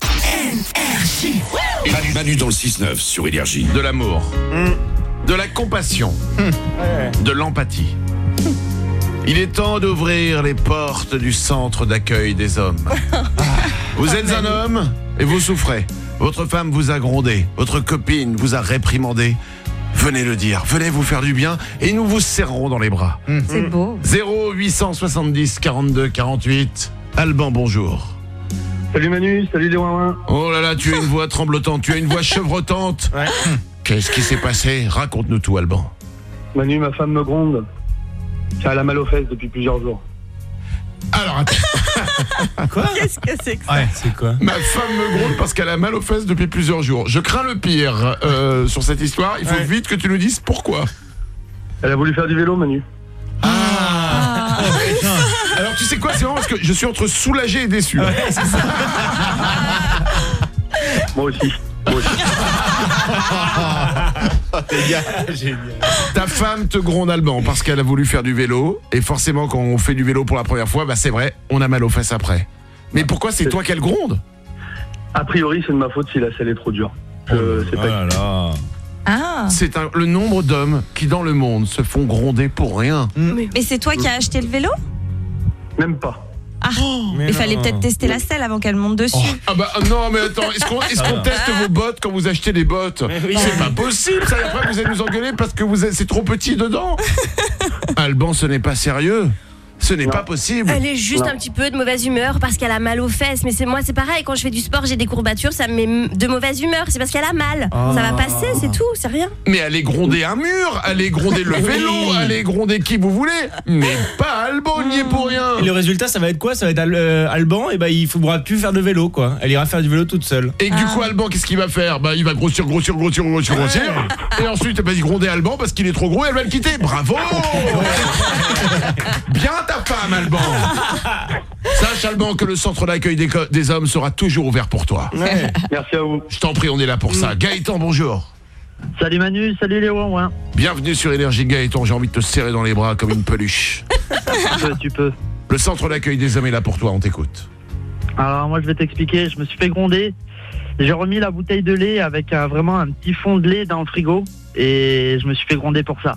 Manu, Manu dans le 6-9 sur Énergie. De l'amour. De la compassion. De l'empathie. Il est temps d'ouvrir les portes du centre d'accueil des hommes. (laughs) Vous êtes un homme et vous souffrez. Votre femme vous a grondé. Votre copine vous a réprimandé. Venez le dire. Venez vous faire du bien et nous vous serrons dans les bras. C'est beau. 0 870 42 48. Alban, bonjour. Salut Manu, salut les ouin Oh là là, tu as une voix tremblotante, tu as une voix (laughs) chevrotante. Qu'est-ce qui s'est passé? Raconte-nous tout, Alban. Manu, ma femme me gronde. Ça a la mal aux fesses depuis plusieurs jours. Alors, attends. (laughs) Quoi Qu'est-ce que c'est que ça Ouais, c'est quoi Ma femme me gronde parce qu'elle a mal aux fesses depuis plusieurs jours. Je crains le pire euh, sur cette histoire. Il faut vite que tu nous dises pourquoi. Elle a voulu faire du vélo, Manu. Ah, Alors, tu sais quoi C'est vraiment parce que je suis entre soulagé et déçu. Moi aussi. Moi aussi. (laughs) (laughs) Ta femme te gronde Alban parce qu'elle a voulu faire du vélo et forcément quand on fait du vélo pour la première fois, bah c'est vrai, on a mal aux fesses après. Mais pourquoi c'est toi qu'elle gronde? A priori, c'est de ma faute si la selle est trop dure. Pas. Ah. C'est un- le nombre d'hommes qui dans le monde se font gronder pour rien. Mais c'est toi qui as acheté le vélo? Même pas. Ah, il fallait peut-être tester la selle avant qu'elle monte dessus. Ah bah euh, non mais attends, est-ce qu'on qu'on teste vos bottes quand vous achetez des bottes C'est pas possible, ça et après vous allez nous engueuler parce que vous êtes- c'est trop petit dedans. (laughs) Alban, ce n'est pas sérieux. Ce n'est pas possible. Elle est juste un petit peu de mauvaise humeur parce qu'elle a mal aux fesses. Mais c'est moi, c'est pareil. Quand je fais du sport, j'ai des courbatures, ça me met de mauvaise humeur. C'est parce qu'elle a mal. Ah. Ça va passer, c'est tout, c'est rien. Mais allez gronder un mur, allez gronder le vélo, allez gronder qui vous voulez, mais pas Alban, il n'y est pour rien. Et le résultat, ça va être quoi? Ça va être Al- euh, Alban, et bah il faudra plus faire de vélo, quoi. Elle ira faire du vélo toute seule. Et du coup, Alban, qu'est-ce qu'il va faire? Bah, il va grossir, grossir, grossir, grossir, grossir. Et ensuite, bah, il gronder Alban parce qu'il est trop gros et elle va le quitter. Bravo (laughs) Bien ta femme, Alban (laughs) Sache, Alban, que le centre d'accueil des, des hommes sera toujours ouvert pour toi. Merci à vous. Je t'en prie, on est là pour ça. Gaëtan, bonjour. Salut Manu, salut les ouin ouin. Bienvenue sur Énergie Gaëtan, j'ai envie de te serrer dans les bras comme une peluche. tu peux, tu peux. Le centre d'accueil des hommes est là pour toi, on t'écoute. Alors moi je vais t'expliquer, je me suis fait gronder. J'ai remis la bouteille de lait avec euh, vraiment un petit fond de lait dans le frigo et je me suis fait gronder pour ça.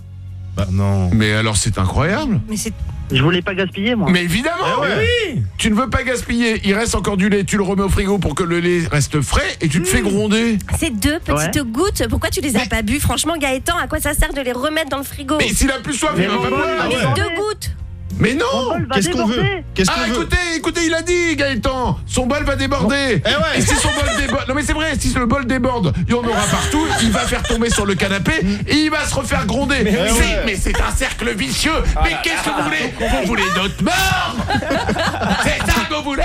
Bah non. Mais alors c'est incroyable. Mais c'est Je voulais pas gaspiller moi. Mais évidemment Eh oui. Tu ne veux pas gaspiller, il reste encore du lait, tu le remets au frigo pour que le lait reste frais et tu te fais gronder. C'est deux petites gouttes. Pourquoi tu les as pas bu Franchement, Gaëtan, à quoi ça sert de les remettre dans le frigo? Mais s'il a plus soif, il va pas boire. Mais deux gouttes. Mais non Qu'est-ce qu'on veut Qu'est-ce Ah écoutez, écoutez, il a dit Gaëtan, son bol va déborder. Et si son bol déborde, non mais c'est vrai, si le bol déborde, il y en aura partout, il va faire tomber sur le canapé et il va se refaire gronder. Mais C'est- ouais. mais c'est un cercle vicieux. Mais qu'est-ce que vous voulez Vous voulez notre mort (laughs) C'est ça que vous voulez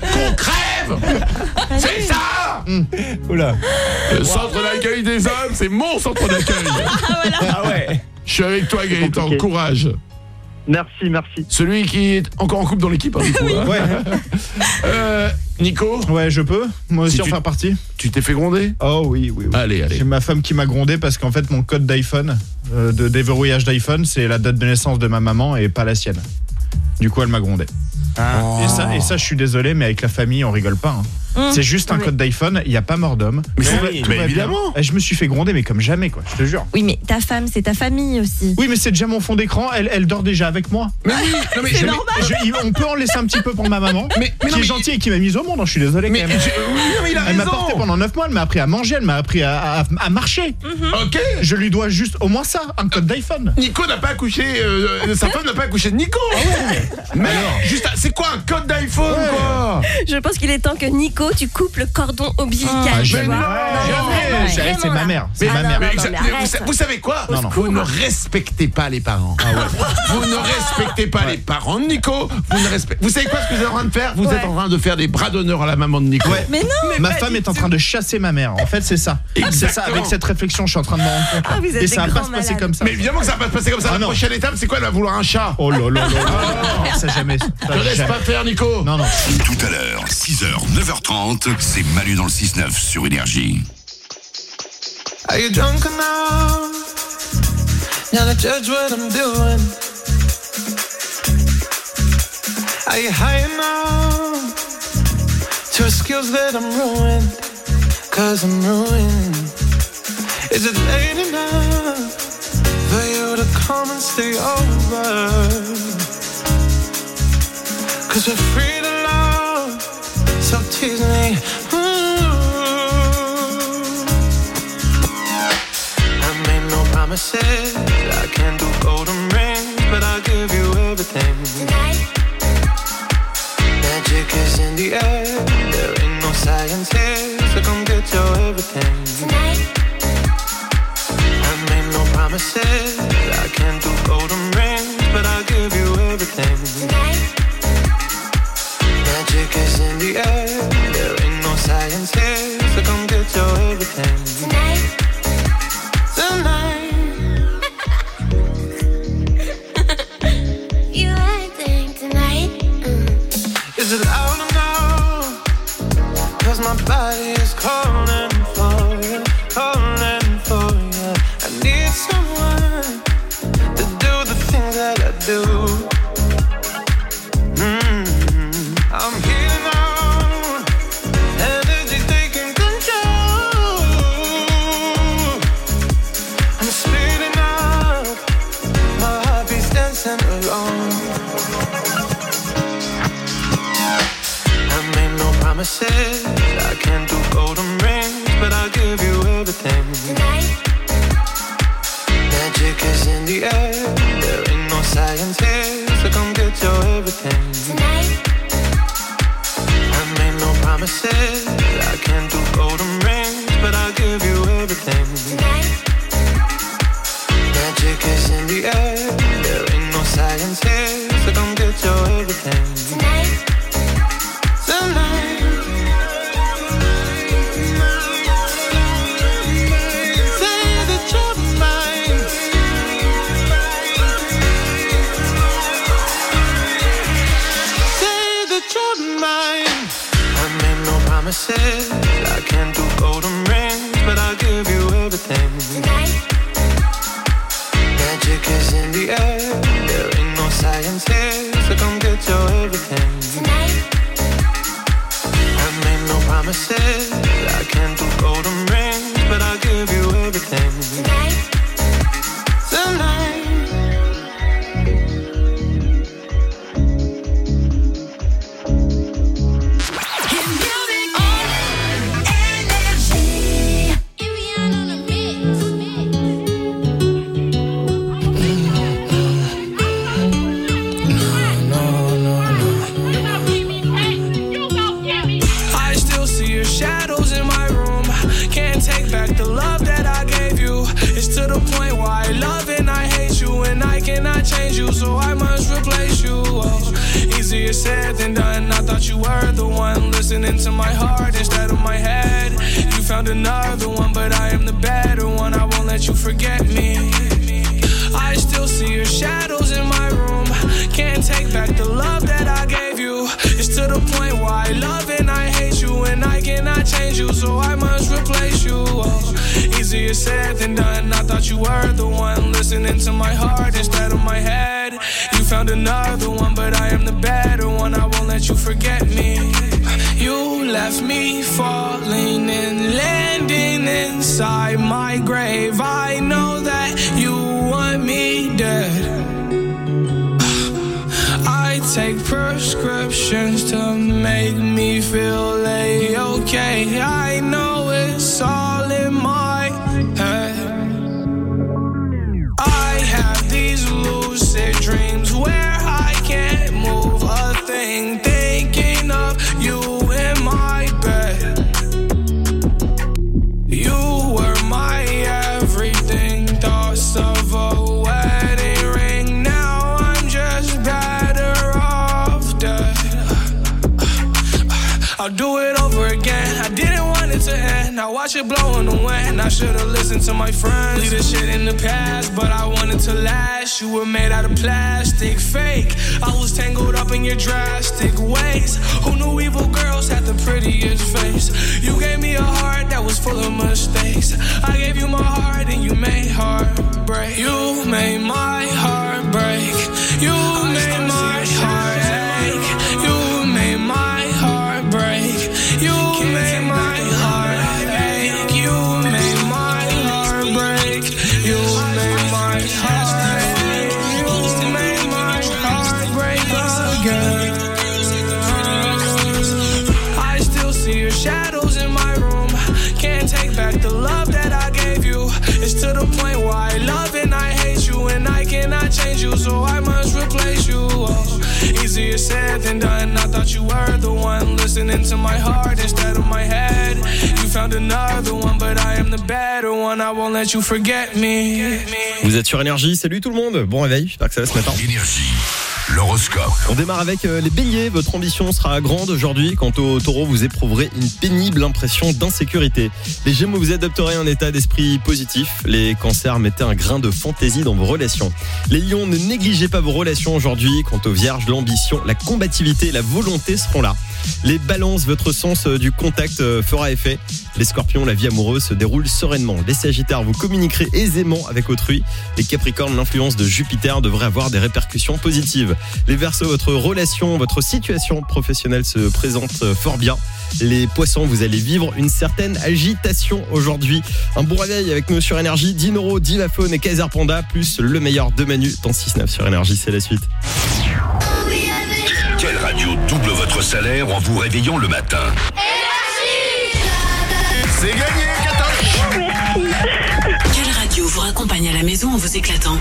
Qu'on crève C'est ça Oula. Le centre d'accueil des hommes, c'est mon centre d'accueil. (laughs) Ah ouais. Je suis avec toi Gaëtan, courage. Merci, merci. Celui qui est encore en couple dans l'équipe, hein, du coup, (laughs) hein. Ouais. (laughs) Euh, Nico Ouais, je peux. Moi aussi Si en tu- faire partie. Tu t'es fait gronder? Oh oui, oui, oui. Allez, allez. J'ai ma femme qui m'a grondé parce qu'en fait, mon code d'iPhone, euh, de déverrouillage d'iPhone, c'est la date de naissance de ma maman et pas la sienne. Du coup, elle m'a grondé. Et, ça, et ça, je suis désolé, mais avec la famille, on rigole pas. hein. Mmh. C'est juste un code d'iPhone, il n'y a pas mort d'homme. Mais Tout c'est- va- mais tout va bien. évidemment. Je me suis fait gronder, mais comme jamais, quoi, je te jure. Oui, mais ta femme, c'est ta famille aussi. Oui, mais c'est déjà mon fond d'écran, elle, elle dort déjà avec moi. Mais oui, non, mais Je- je- je- on peut en laisser un petit peu pour ma maman, (laughs) Mais- mais non, qui est mais- gentille et qui m'a mise au monde, hein, je suis désolé Mais quand même. je- oui, non, mais il a elle m'a raison. porté pendant 9 mois, elle m'a appris à manger, elle m'a appris à, à- à marcher. Ok. Je lui dois juste au moins ça, un code d'iPhone. Nico n'a pas accouché, euh, sa femme n'a pas accouché de Nico. Mais juste, c'est quoi un code d'iPhone quoi? Je pense qu'il est temps que Nico, tu coupes le cordon ombilical. Ah, tu jamais. vois. Non, mais jamais. vraiment, C'est- ma mère, c'est Ah, ma non, mère. non, Mais non, exa- mais vous, arrête. sa- vous savez quoi Non, non. Vous ne respectez pas les parents. Vous ne respectez pas les parents de Nico. Vous, ne respect- vous savez quoi ce que vous êtes en train de faire Vous êtes en train de faire des bras d'honneur à la maman de Nico. Mais non Ma femme est en train de chasser ma mère. En fait, c'est ça. C'est ça. Exactement. Avec cette réflexion, je suis en train de me rendre compte. Ah, vous êtes Et des ça va pas grands se passer malades. comme ça. Mais évidemment que ça va pas se passer comme ça. Ah, la non. prochaine étape, c'est quoi Elle va vouloir un chat. Oh là là là là. Ça (laughs) jamais. ça Te laisse jamais. pas faire, Nico. Non, non. Tout à l'heure, 6h, 9h30, c'est Manu dans le 6-9 sur Énergie. Are you drunk enough now to judge what I'm doing? Are you high enough to excuse that I'm ruined? Cause I'm ruined. Is it late enough for you to come and stay over? Cause we're free me. Ooh. I made no promises. I can't do golden rings, but I'll give you everything. Magic is in the air. There ain't no get everything. I made no promises. I can't do golden rings, but I'll give you everything. Magic is in the air. Science here, so come get your everything. Tonight. (laughs) You acting tonight? Mm. Is it loud enough? Cause my body change you, so I must replace you. Oh, easier said than done. I thought you were the one listening to my heart instead of my head. You found another one, but I am the better one. I won't let you forget me. You left me falling and landing inside my grave. I know take prescriptions to make me feel a-okay. I know end. Now blow in the wind. I should've listened to my friends. Leave the shit in the past, but I wanted to last. You were made out of plastic, fake. I was tangled up in your drastic ways. Who knew evil girls had the prettiest face? You gave me a heart that was full of mistakes. I gave you my heart and you made heartbreak. You made my heart break. You made my heart easier said than done. I thought you were the one listening to my heart instead of my head. You found another one, but I am the better one. I won't let you forget me. Vous êtes sur Énergie, salut tout le monde, bon réveil, j'espère que ça va ce matin. Énergie, On démarre avec euh, les béliers, votre ambition sera grande aujourd'hui. Quant au taureau, vous éprouverez une pénible impression d'insécurité. Les gémeaux, vous adopterez un état d'esprit positif. Les cancers, mettez un grain de fantaisie dans vos relations. Les lions, ne négligez pas vos relations aujourd'hui. Quant aux vierges, l'ambition, la combativité la volonté seront là. Les balances, votre sens euh, du contact euh, fera effet. Les scorpions, la vie amoureuse se déroule sereinement. Les sagittaires, vous communiquerez aisément avec autrui. Les capricornes, l'influence de Jupiter devrait avoir des répercussions positives. Les verseaux, votre relation, votre situation professionnelle se présente euh, fort bien. Les poissons, vous allez vivre une certaine agitation aujourd'hui. Un bon réveil avec nous sur Énergie. Dinoro, Divaphone et Kaiser Panda, plus le meilleur de Manu dans 6-9 sur Énergie, c'est la suite. Quelle radio double votre salaire en vous réveillant le matin. C'est gagné, Quelle radio vous raccompagne à la maison en vous éclatant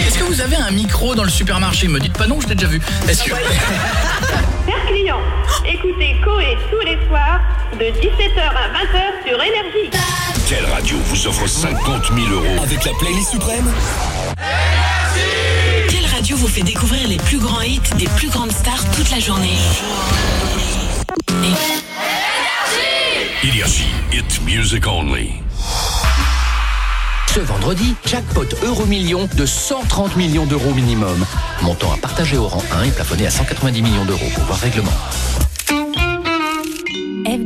Est-ce que vous avez un micro dans le supermarché? Me dites pas non, je l'ai déjà vu. Est-ce que... (laughs) Chers clients, écoutez Coé tous les soirs de 17h à 20h sur Énergie. Quelle radio vous offre 50 000 euros? Avec la playlist suprême? Radio vous fait découvrir les plus grands hits des plus grandes stars toute la journée Énergie, hit music only. Ce vendredi, jackpot euro million de 130 millions d'euros minimum. Montant à partager au rang 1 et plafonné à 190 millions d'euros pour voir règlement.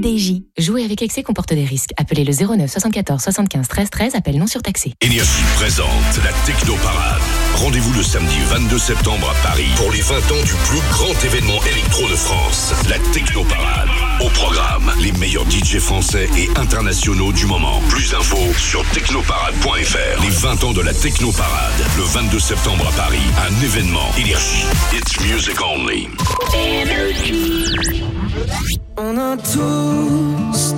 FDJ. Jouer avec excès comporte des risques. Appelez le 09 74 75 13 13. Appel non surtaxé. Énergie présente la Techno Parade. Rendez-vous le samedi 22 septembre à Paris pour les 20 ans du plus grand événement électro de France, la Techno Parade. Au programme, les meilleurs DJ français et internationaux du moment. Plus d'infos sur technoparade.fr. Les 20 ans de la Techno Parade, le 22 septembre à Paris. Un événement Énergie. It's music only. On a tous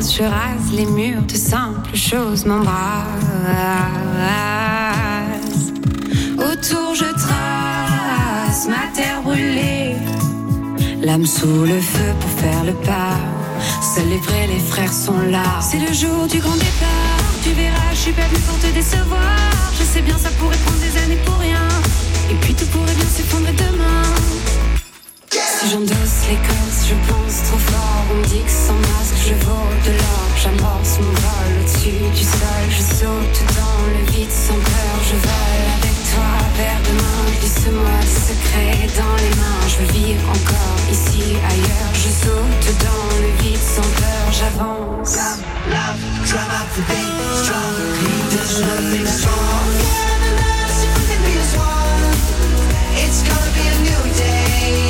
de je rase les murs de simples choses, m'embrasse. Autour je trace ma terre brûlée, l'âme sous le feu pour faire le pas. Seuls les vrais, les frères sont là. C'est le jour du grand départ. Tu verras, je suis pas pour te décevoir. Je sais bien, ça pourrait prendre des années pour rien. Et puis tout pourrait bien s'effondrer demain. Si j'endosse l'écorce, je pense trop fort. On dit que sans masque, je vaux de l'or. J'amorce mon vol au-dessus du sol. Je saute dans le vide sans peur. Je vole avec toi vers demain. Glisse-moi des secrets dans les mains. Je veux vivre encore ici, ailleurs. Je saute dans le vide sans peur. J'avance. It's gonna be a new day,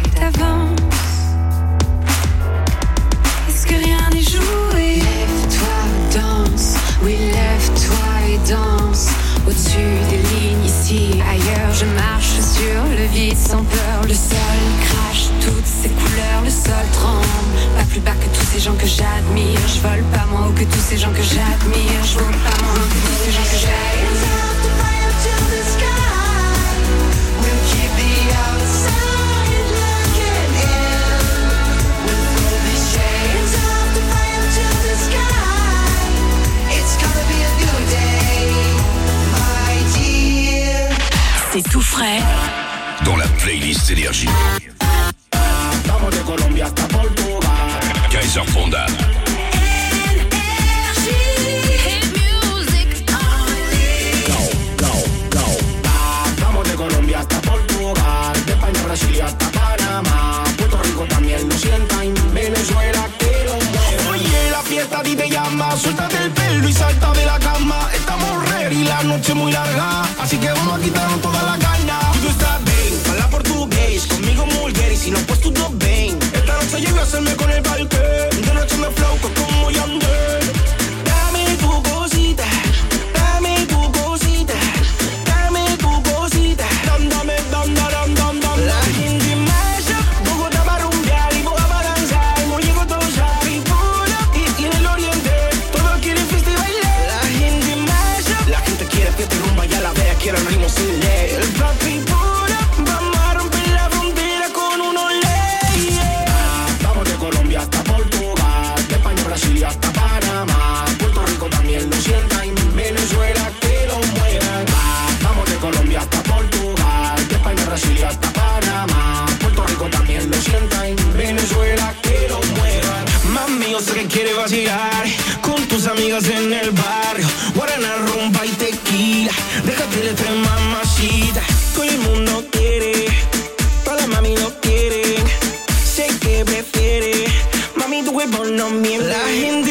vide sans peur Le sol crache toutes ses couleurs Le sol tremble, pas plus bas que tous ces gens que j'admire Je vole pas moins haut que tous ces gens que j'admire Je vole pas moins haut que tous ces gens que j'admire. C'est tout frais. Dans la playlist énergie. Vamos de Colombia hasta Portugal. Kaiser Fonda. Brasil hasta Panamá. Puerto Rico también lo Venezuela que lo. Oye, la fiesta a ti te llama, suéltate el pelo y salta de la cama. Estamos ready, la noche muy larga, así que vamos a quitarnos toda la. Tú estás portugués, conmigo mulher y si no pues tudo bem. Esta noche llego a hacerme con el parque, de noche me flow como Yandel. Rumba y tequila. Déjate de tres mamacita. Todo el mundo quiere, toda la mami lo quiere. Sé que prefiere, mami tu cuerpo no miente. La gente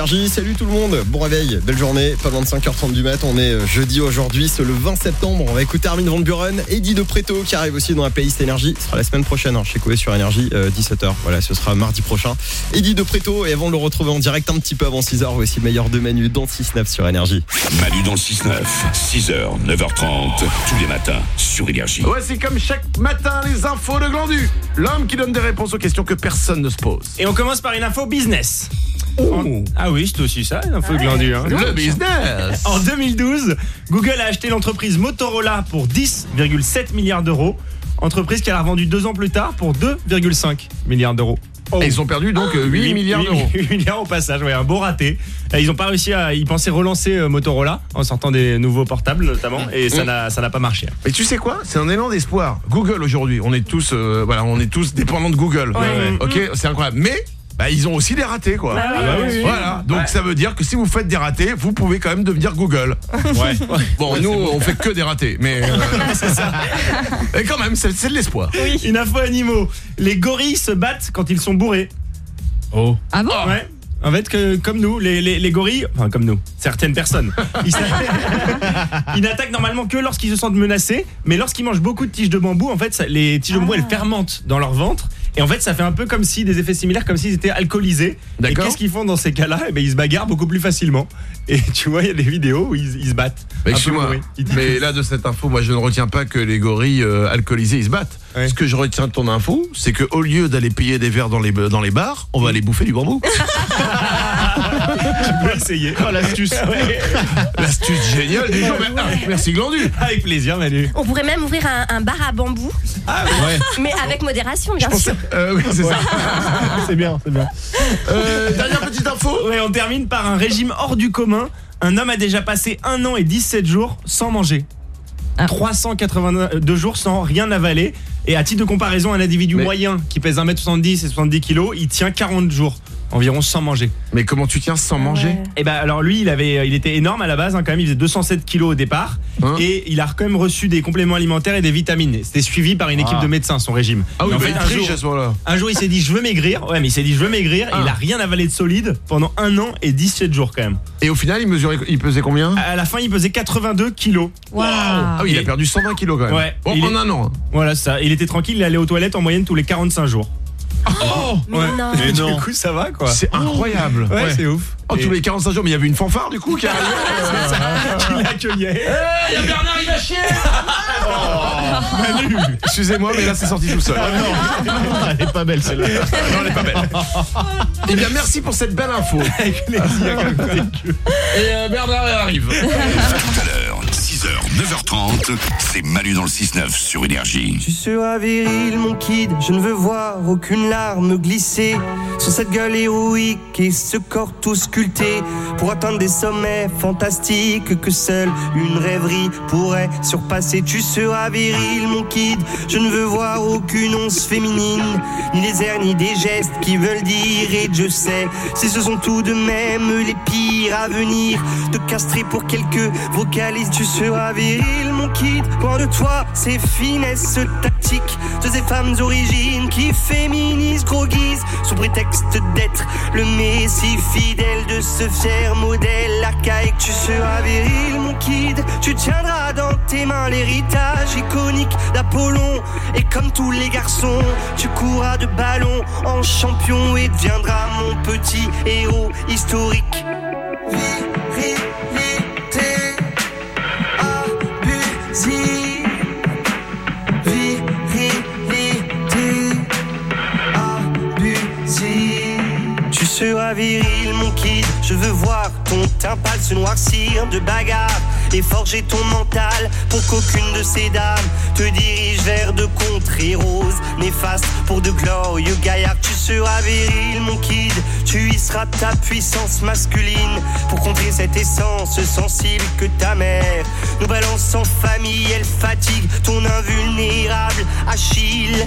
Énergie. Salut tout le monde, bon réveil, belle journée, pas loin de 5h30 du mat. On est euh, jeudi aujourd'hui, c'est le 20 septembre. On va écouter Armin Van Buren, Eddie de Preto qui arrive aussi dans la playlist Énergie. Ce sera la semaine prochaine hein, chez Koé sur Énergie, 17h. Voilà, ce sera mardi prochain. Eddie de Preto, et avant de le retrouver en direct un petit peu avant 6h, voici le meilleur de Manu dans 6-9 sur Énergie. Manu dans le 6-9, 6h, 9h30, tous les matins sur Énergie. Voici comme chaque matin les infos de Glandu. L'homme qui donne des réponses aux questions que personne ne se pose. Et on commence par une info business. En- Ah oui, c'est aussi ça, info glandue. hein. Le business. En 2012, Google a acheté l'entreprise Motorola pour 10,7 milliards d'euros. Entreprise qu'elle a revendue deux ans plus tard pour 2,5 milliards d'euros. Et ils ont perdu donc euh, 8 milliards d'euros. 8 milliards au passage, ouais, un beau raté. Ils n'ont pas réussi à. Ils pensaient relancer euh, Motorola en sortant des nouveaux portables notamment, et ça Mm. n'a pas marché. Mais tu sais quoi? C'est un élan d'espoir. Google aujourd'hui, on est tous, euh, voilà, on est tous dépendants de Google. Ouais. Ok, c'est incroyable. Mais bah, ils ont aussi des ratés, quoi. Bah oui. Ah bah oui, oui. Voilà. Donc Ouais. ça veut dire que si vous faites des ratés, vous pouvez quand même devenir Google. Ouais. Bon, nous, on fait que des ratés, mais euh, (laughs) c'est ça. (laughs) et quand même, c'est de l'espoir. Une info animaux. Les gorilles se battent quand ils sont bourrés. Oh. Ah bon? Ouais. En fait, que, comme nous, les, les, les gorilles, enfin comme nous, certaines personnes, (laughs) ils, n'attaquent normalement que lorsqu'ils se sentent menacés, mais lorsqu'ils mangent beaucoup de tiges de bambou, en fait, ça- les tiges de bambou, elles fermentent dans leur ventre, et en fait, ça fait un peu comme si, des effets similaires, comme s'ils étaient alcoolisés. Et qu'est-ce qu'ils font dans ces cas-là? Eh ben, Ils se bagarrent beaucoup plus facilement. Et (laughs) tu vois, il y a des vidéos où ils, ils se battent. Mais disent- mais là de cette info, moi je ne retiens pas que les gorilles euh, alcoolisés ils se battent. Ce que je retiens de ton info, c'est que au lieu d'aller payer des verres dans les dans les bars, on va aller bouffer du bambou. tu peux essayer. Oh l'astuce. L'astuce géniale du jour. Mais, ah, Merci Glandu. Avec plaisir, Manu. On pourrait même ouvrir un, un bar à bambou, Ah Ouais. (laughs) mais avec modération, bien sûr. Euh, oui, c'est ça. (laughs) c'est bien, c'est bien. Euh, dernière petite info. Ouais, on termine par un régime hors du commun. Un homme a déjà passé un an et 17 jours sans manger. 382 jours sans rien avaler. Et à titre de comparaison, un individu Mais- moyen qui pèse 1m70 et 70 kg, il tient 40 jours environ sans manger. Mais comment tu tiens sans manger Et ben alors lui, il avait, il était énorme à la base, hein, quand même. Il faisait 207 kilos au départ, Hein et il a quand même reçu des compléments alimentaires et des vitamines. C'était suivi par une équipe Ah. de médecins son régime. Ah oui, en bah, fait, il un triche jour- à ce moment-là. un jour, il s'est dit je veux maigrir. Ouais, mais il s'est dit je veux maigrir. et Ah. il a rien avalé de solide pendant un an et 17 jours quand même. Et au final, il mesurait, il pesait combien À la fin, il pesait 82 kilos. Ah oui, il a perdu 120 kilos quand même. Ouais. Bon, en est- un an. hein. Voilà c'est ça. Il était tranquille. Il allait aux toilettes en moyenne tous les 45 jours. Oh, Mais non. Et non. du coup, ça va quoi. c'est incroyable. Ouais, c'est ouf. Oh, tous les 45 jours, mais il y avait une fanfare du coup qui arrivait. (laughs) Il accueillait. Il y a Bernard, il va chier Manu Excusez-moi, mais là c'est sorti tout seul. Elle est pas belle celle-là. Non, elle est pas belle. Eh bien, merci pour cette belle info. Avec plaisir. (laughs) Et euh, Bernard il arrive. Tout à l'heure, 6h, 9h30, c'est Manu dans le 6-9 sur Énergie. Tu seras viril, mon kid. Je ne veux voir aucune larme glisser sur cette gueule héroïque et ce corps tout sculpté pour atteindre des sommets fantastiques que seule une rêverie pourrait surpasser. Tu seras viril, mon kid. Je ne veux voir aucune once féminine, ni les airs, ni des gestes qui veulent dire. Et je sais, si ce sont tout de même les pires à venir, te castrer pour quelques vocalistes. Tu seras viril, mon kid. Loin de toi, ces finesses tactiques de ces femmes origines qui féminisent, gros guise, sous prétexte d'être le messie fidèle de ce fier modèle archaïque. Tu seras viril, mon kid. Tu tiendras dans tes mains l'héritage iconique d'Apollon. Et comme tous les garçons, tu courras de ballon en champion et deviendras mon petit héros historique. Tu seras viril, mon kid. Je veux voir ton teint se noircir de bagarre et forger ton mental pour qu'aucune de ces dames te dirige vers de contrées roses néfastes pour de glorieux gaillards. Tu seras viril, mon kid. Tu y seras ta puissance masculine pour contrer cette essence sensible que ta mère nous balance en famille. Elle fatigue ton invulnérable Achille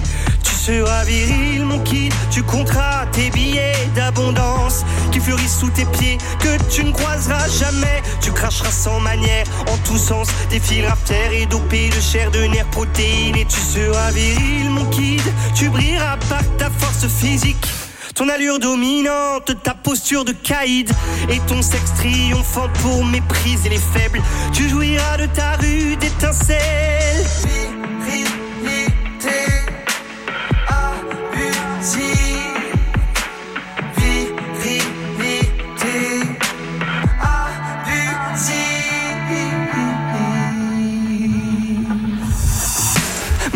seras viril, mon kid. Tu compteras tes billets d'abondance qui fleurissent sous tes pieds, que tu ne croiseras jamais. Tu cracheras sans manière, en tous sens, des fils terre et dopé de chair, de nerfs, protéines. Et tu seras viril, mon kid. Tu brilleras par ta force physique. Ton allure dominante, ta posture de caïd et ton sexe triomphant pour mépriser les faibles. Tu jouiras de ta rude étincelle.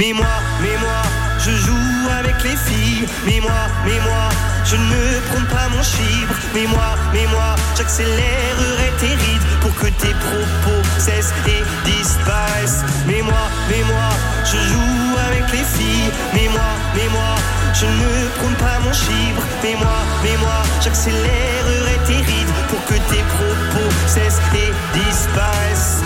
Mais moi, mais moi, je joue avec les filles. Mais moi, mais moi, je ne prends pas mon chibre. Mais moi, mais moi, j'accélérerai tes rides pour que tes propos cessent et disparaissent. Mais moi, mais moi, je joue avec les filles. Mais moi, mais moi, je ne prends pas mon chibre. Mais moi, mais moi, j'accélérerai tes rides pour que tes propos cessent et disparaissent.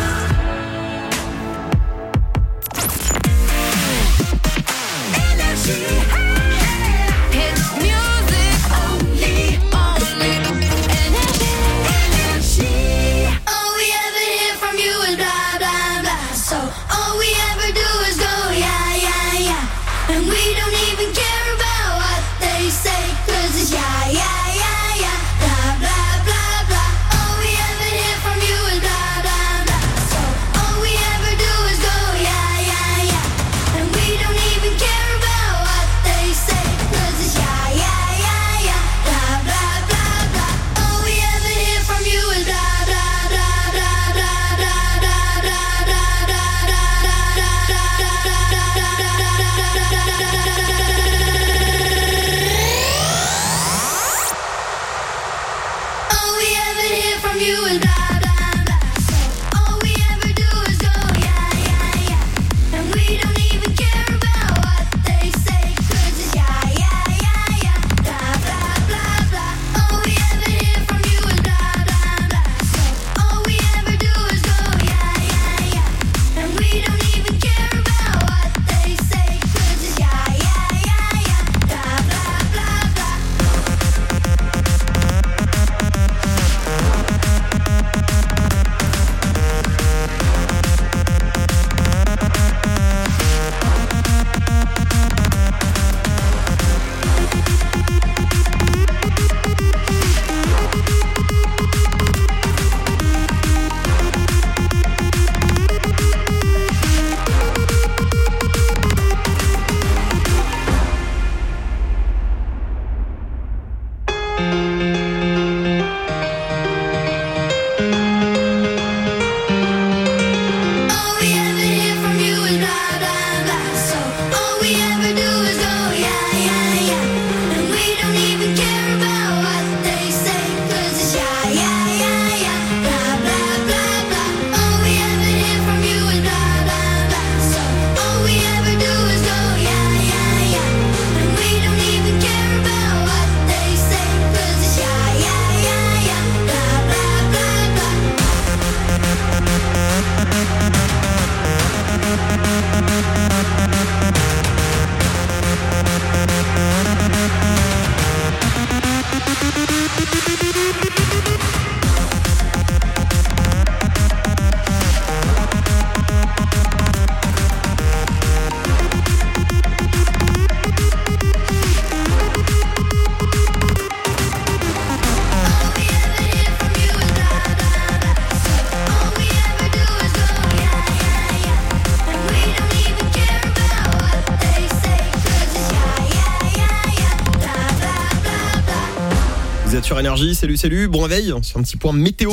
salut, salut, bon réveil, c'est un petit point météo.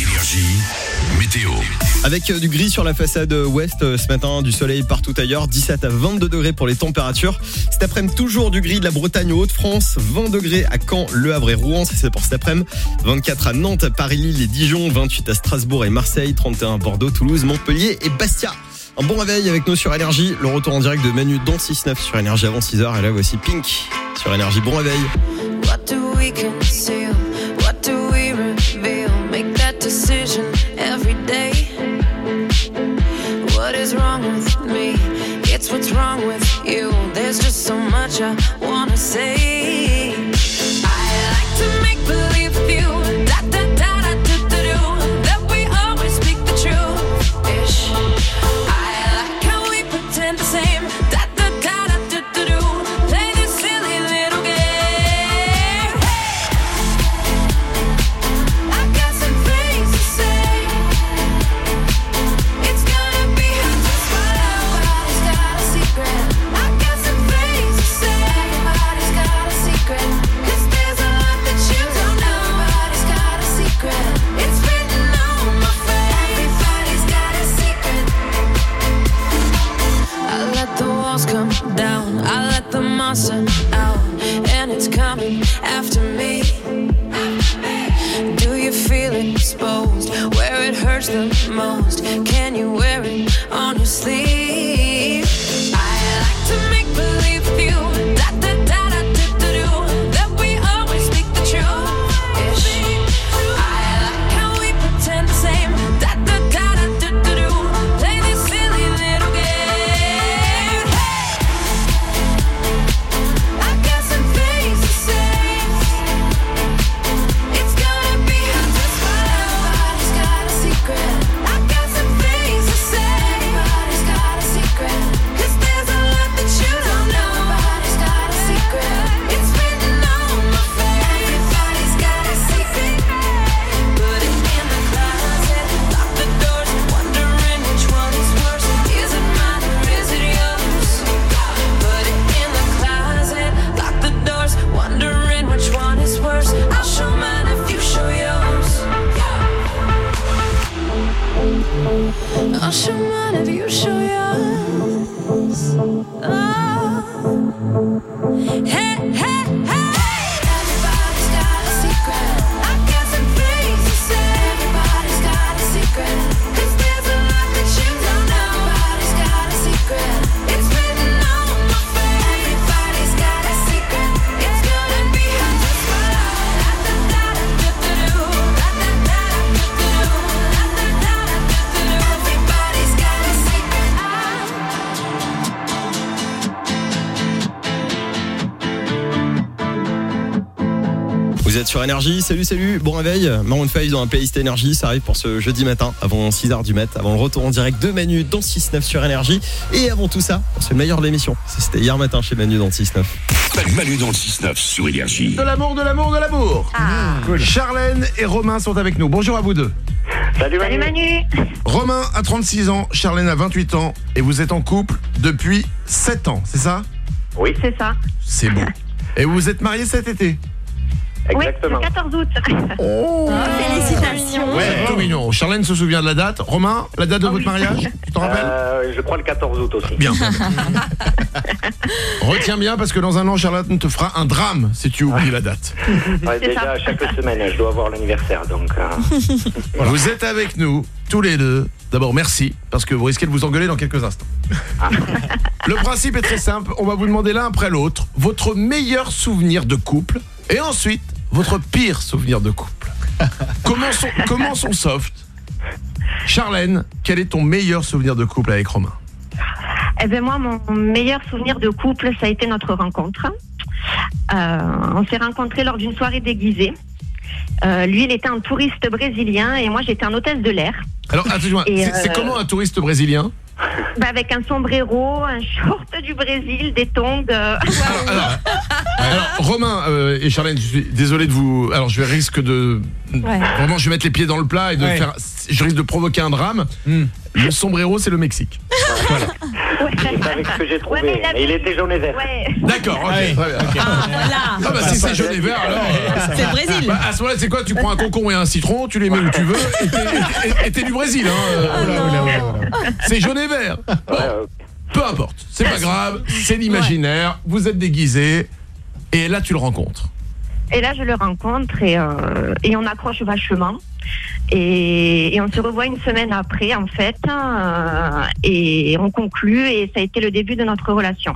Énergie, météo. Avec euh, du gris sur la façade euh, ouest euh, ce matin, du soleil partout ailleurs, 17 à 22 degrés pour les températures. Cet après-midi, toujours du gris de la Bretagne aux Hauts-de-France, 20 degrés à Caen, Le Havre et Rouen, c'est pour cet après-midi. 24 à Nantes, Paris, Lille et Dijon, 28 à Strasbourg et Marseille, 31 à Bordeaux, Toulouse, Montpellier et Bastia. Un bon réveil avec nous sur Énergie, le retour en direct de Manu dans 6-9 sur Énergie avant 6h et là voici Pink sur Énergie. Bon réveil. Sur Énergie, salut salut, bon réveil Maroon 5 dans un playlist Énergie, ça arrive pour ce jeudi matin avant 6h du mat, avant le retour en direct de Manu dans 6-9 sur Énergie et avant tout ça, c'est le meilleur de l'émission, c'était hier matin chez Manu dans le 6-9 Manu dans le 6-9 sur Énergie. De l'amour, de l'amour, de l'amour. Charlène et Romain sont avec nous. Bonjour à vous deux. Salut Manu. Romain a 36 ans, Charlène a 28 ans et vous êtes en couple depuis 7 ans, c'est ça? Oui, c'est ça. C'est beau. (laughs) Et vous vous êtes mariés cet été? Exactement. Oui, le 14 août. Oh, félicitations. Ouais, c'est tout mignon. Charlène se souvient de la date. Romain, la date de votre mariage Tu t'en rappelles Euh, Je crois le 14 août aussi. Bien. (laughs) Retiens bien parce que dans un an, Charlotte te fera un drame si tu oublies la date. (laughs) Ouais, déjà, chaque semaine, je dois avoir l'anniversaire. Donc, euh, (laughs) Vous êtes avec nous, tous les deux. D'abord, merci, parce que vous risquez de vous engueuler dans quelques instants. Le principe est très simple. On va vous demander l'un après l'autre votre meilleur souvenir de couple et ensuite votre pire souvenir de couple. (laughs) Commençons, commençons soft? Charlène, quel est ton meilleur souvenir de couple avec Romain? Eh ben moi, mon meilleur souvenir de couple, ça a été notre rencontre. Euh, on s'est rencontrés lors d'une soirée déguisée. Euh, lui, il était un touriste brésilien et moi, j'étais un hôtesse de l'air. Alors, c'est euh, comment un touriste brésilien? Bah, avec un sombrero, un short du Brésil, des tongs. euh, (laughs) Alors, Romain euh, et Charlène, je suis désolé de vous. Alors, je vais risque de. Ouais. Vraiment, je vais mettre les pieds dans le plat et de Ouais. faire. Je risque de provoquer un drame. Le sombrero, c'est le Mexique. c'est avec ce que j'ai trouvé. mais il mais, avait- il était jaune et vert. D'accord, ok, très bien. Ah, bah si c'est jaune et vert, alors. euh, C'est le Brésil. bah, à ce moment-là, c'est quoi? Tu prends un concombre et un citron, tu les mets où tu veux, et t'es- du Brésil, hein. euh, C'est jaune et vert. Bon, peu importe, c'est pas grave, c'est l'imaginaire, vous êtes déguisés, et là, tu le rencontres. Et là, je le rencontre et, euh, et on accroche vachement. Et, et on se revoit une semaine après, en fait. euh, et on conclut et ça a été le début de notre relation.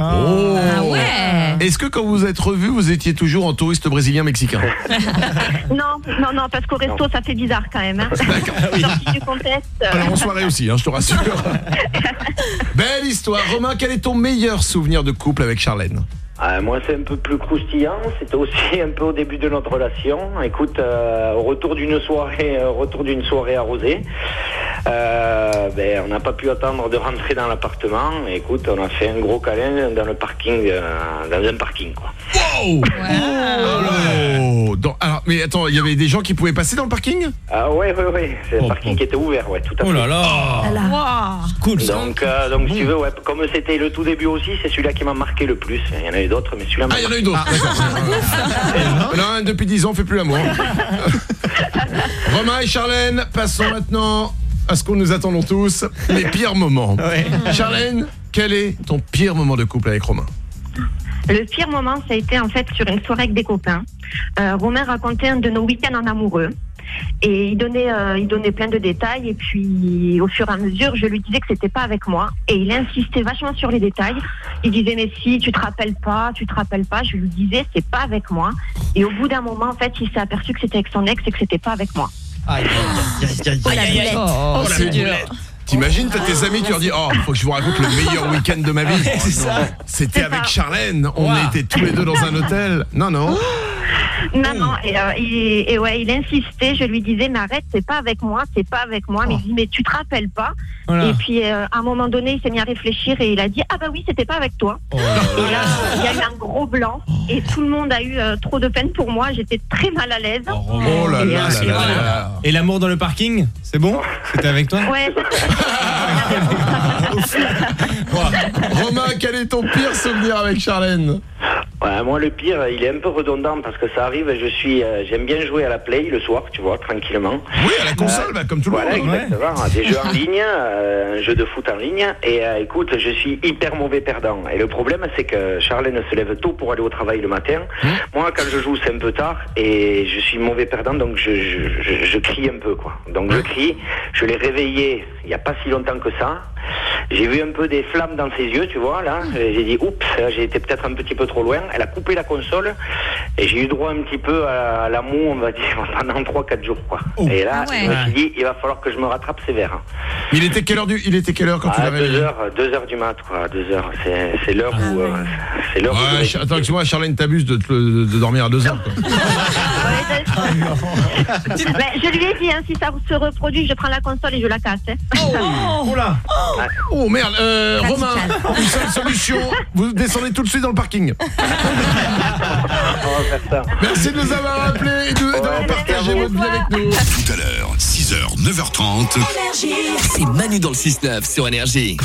Oh. Ah ouais. Est-ce que quand vous êtes revus, vous étiez toujours en touriste brésilien mexicain? (laughs) Non, non, non, parce qu'au resto, ça fait bizarre quand même. Hein. (laughs) Contexte. euh, Alors en soirée aussi, hein, je te rassure. (laughs) Belle histoire. Romain, quel est ton meilleur souvenir de couple avec Charlène? Euh, moi, c'est un peu plus croustillant. C'était aussi (laughs) un peu au début de notre relation. Écoute, euh, au retour d'une soirée, euh, retour d'une soirée arrosée, euh, ben, on n'a pas pu attendre de rentrer dans l'appartement. Écoute, on a fait un gros câlin dans le parking, euh, dans un parking, quoi. Wow Oh, dans- alors, mais attends, il y avait des gens qui pouvaient passer dans le parking? Ah ouais, ouais, ouais. C'est un parking qui était ouvert, ouais, tout à fait. Oh là là Cool. Donc, euh, donc si tu veux, ouais, comme c'était le tout début aussi, c'est celui-là qui m'a marqué le plus. Il y en a d'autres, mais celui-là. Ah, il y en a eu d'autres, d'accord. Là, depuis 10 ans, on fait plus l'amour. (laughs) Romain et Charlène, passons maintenant à ce que nous attendons tous, les pires moments. (laughs) Charlène, quel est ton pire moment de couple avec Romain? Le pire moment, ça a été en fait sur une soirée avec des copains. Euh, Romain racontait un de nos week-ends en amoureux. Et il donnait, euh, il donnait plein de détails. Et puis, au fur et à mesure, je lui disais que c'était pas avec moi. Et il insistait vachement sur les détails. Il disait, mais si, tu te rappelles pas, tu te rappelles pas. Je lui disais, c'est pas avec moi. Et au bout d'un moment, en fait, il s'est aperçu que c'était avec son ex et que c'était pas avec moi. Aïe, aïe, aïe, Oh. Oh, Oh. T'imagines, t'as tes amis, tu leur dis Oh, faut que je vous raconte le meilleur week-end de ma vie. Ouais, c'est ça. C'était avec ça. Charlène. On Wow. était tous les deux dans un hôtel. Non, non. (gasps) Non, non, et, euh, il, et ouais, il insistait, je lui disais, mais arrête, c'est pas avec moi, c'est pas avec moi. Mais il dit, mais tu te rappelles pas Voilà. Et puis, euh, à un moment donné, il s'est mis à réfléchir et il a dit, ah bah oui, c'était pas avec toi. et là, il y a eu un gros blanc et tout le monde a eu euh, trop de peine pour moi. J'étais très mal à l'aise. Oh là Et, là euh, là là là. Et l'amour dans le parking, c'est bon? C'était avec toi? Ouais, Romain, quel est ton pire souvenir avec Charlène Ouais, moi le pire, il est un peu redondant parce que ça arrive, je suis, euh, j'aime bien jouer à la play le soir, tu vois, tranquillement. Oui, à la console, bah, comme tout le Voilà, monde. exactement. Des jeux en ligne, euh, un jeu de foot en ligne. Et euh, écoute, je suis hyper mauvais perdant. Et le problème, c'est que Charlène se lève tôt pour aller au travail le matin. Moi, quand je joue, c'est un peu tard et je suis mauvais perdant, donc je, je, je- je crie un peu, quoi. Donc je crie. Je l'ai réveillé il n'y a pas si longtemps que ça. J'ai vu un peu des flammes dans ses yeux, tu vois, là. Et J'ai dit, oups, là, j'ai été peut-être un petit peu trop loin. Elle a coupé la console et j'ai eu droit un petit peu à, l'amour, on va dire, (laughs) pendant 3-4 jours, quoi. Et là, Ah ouais. je me suis dit, il va falloir que je me rattrape sévère. hein. Il était quelle heure du Il était quelle heure quand tu À l'as 2 réveillé heures, 2 heures du mat, quoi. 2 heures. C'est, c'est l'heure où. euh, c'est l'heure où. Ouais, Ch- attends, excuse-moi, Charlène t'abuse de, dormir à 2 heures. quoi. (laughs) (laughs) Je lui ai dit, hein, si ça se reproduit, je prends la console et je la casse. hein. Oh là Oh merde, euh. Romain, une seule solution, vous descendez tout de suite dans le parking. Merci de nous avoir appelés et de- d'avoir partagé votre vie avec nous. Tout à l'heure, 6h, 9h30. C'est Manu dans le 6-9 sur Énergie.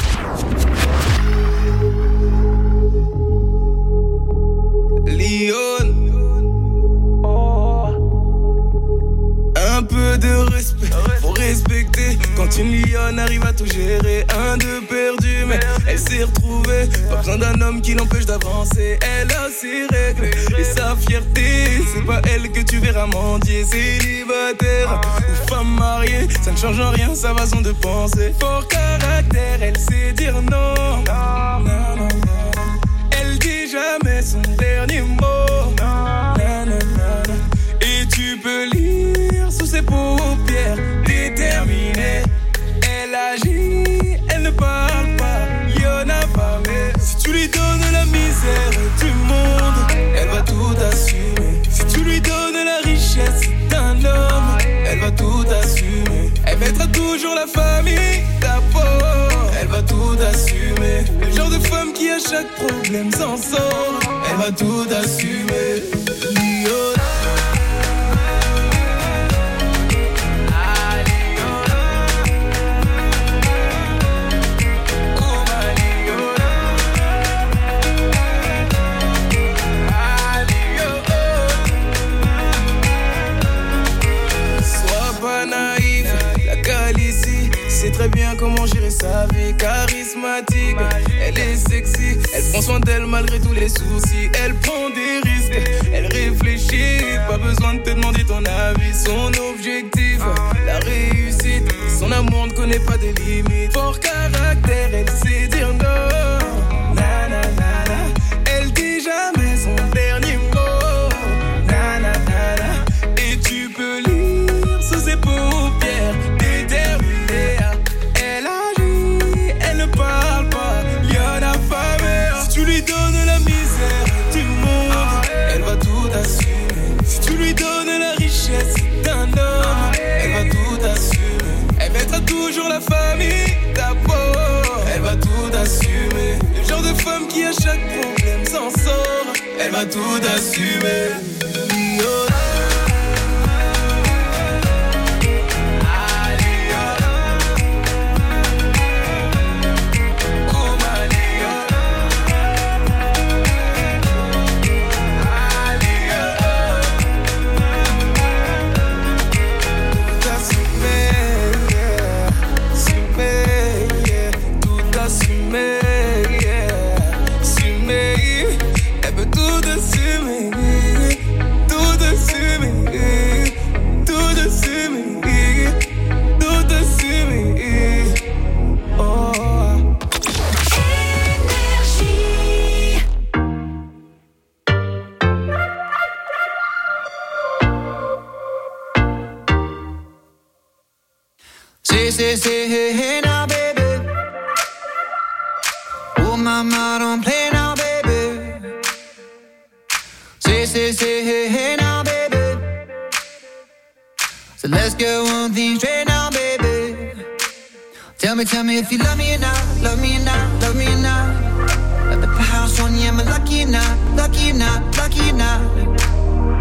De respect, faut respecter. Quand une lionne arrive à tout gérer, un de perdu, mais elle s'est retrouvée. Pas besoin d'un homme qui l'empêche d'avancer. Elle a ses règles et sa fierté. C'est pas elle que tu verras mendier, célibataire ou femme mariée. Ça ne change en rien sa façon de penser. Fort caractère, elle sait dire non. Non, non, non. Elle dit jamais son dernier mot. Du monde, elle va tout assumer. Si tu lui donnes la richesse d'un homme, elle va tout assumer. Elle mettra toujours la famille d'abord, elle va tout assumer. Le genre de femme qui à chaque problème s'en sort, elle va tout assumer. Très bien comment gérer sa vie. Charismatique, elle est sexy, elle prend soin d'elle malgré tous les soucis. Elle prend des risques, elle réfléchit, pas besoin de te demander ton avis. Son objectif, la réussite, son amour ne connaît pas de limites. Fort caractère, elle sait dire non. Tout assumer. Say, say, hey, hey now, baby. So let's get one thing straight now, baby. Tell me, tell me if you love me or not, love me or not, love me or not. At the house on you, am I lucky or not, lucky or not, lucky or not?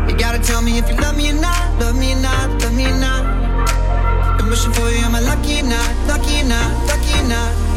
You gotta tell me if you love me or not, love me or not, love me or not. I'm wishing for you, am I lucky or not, lucky or not, lucky or not?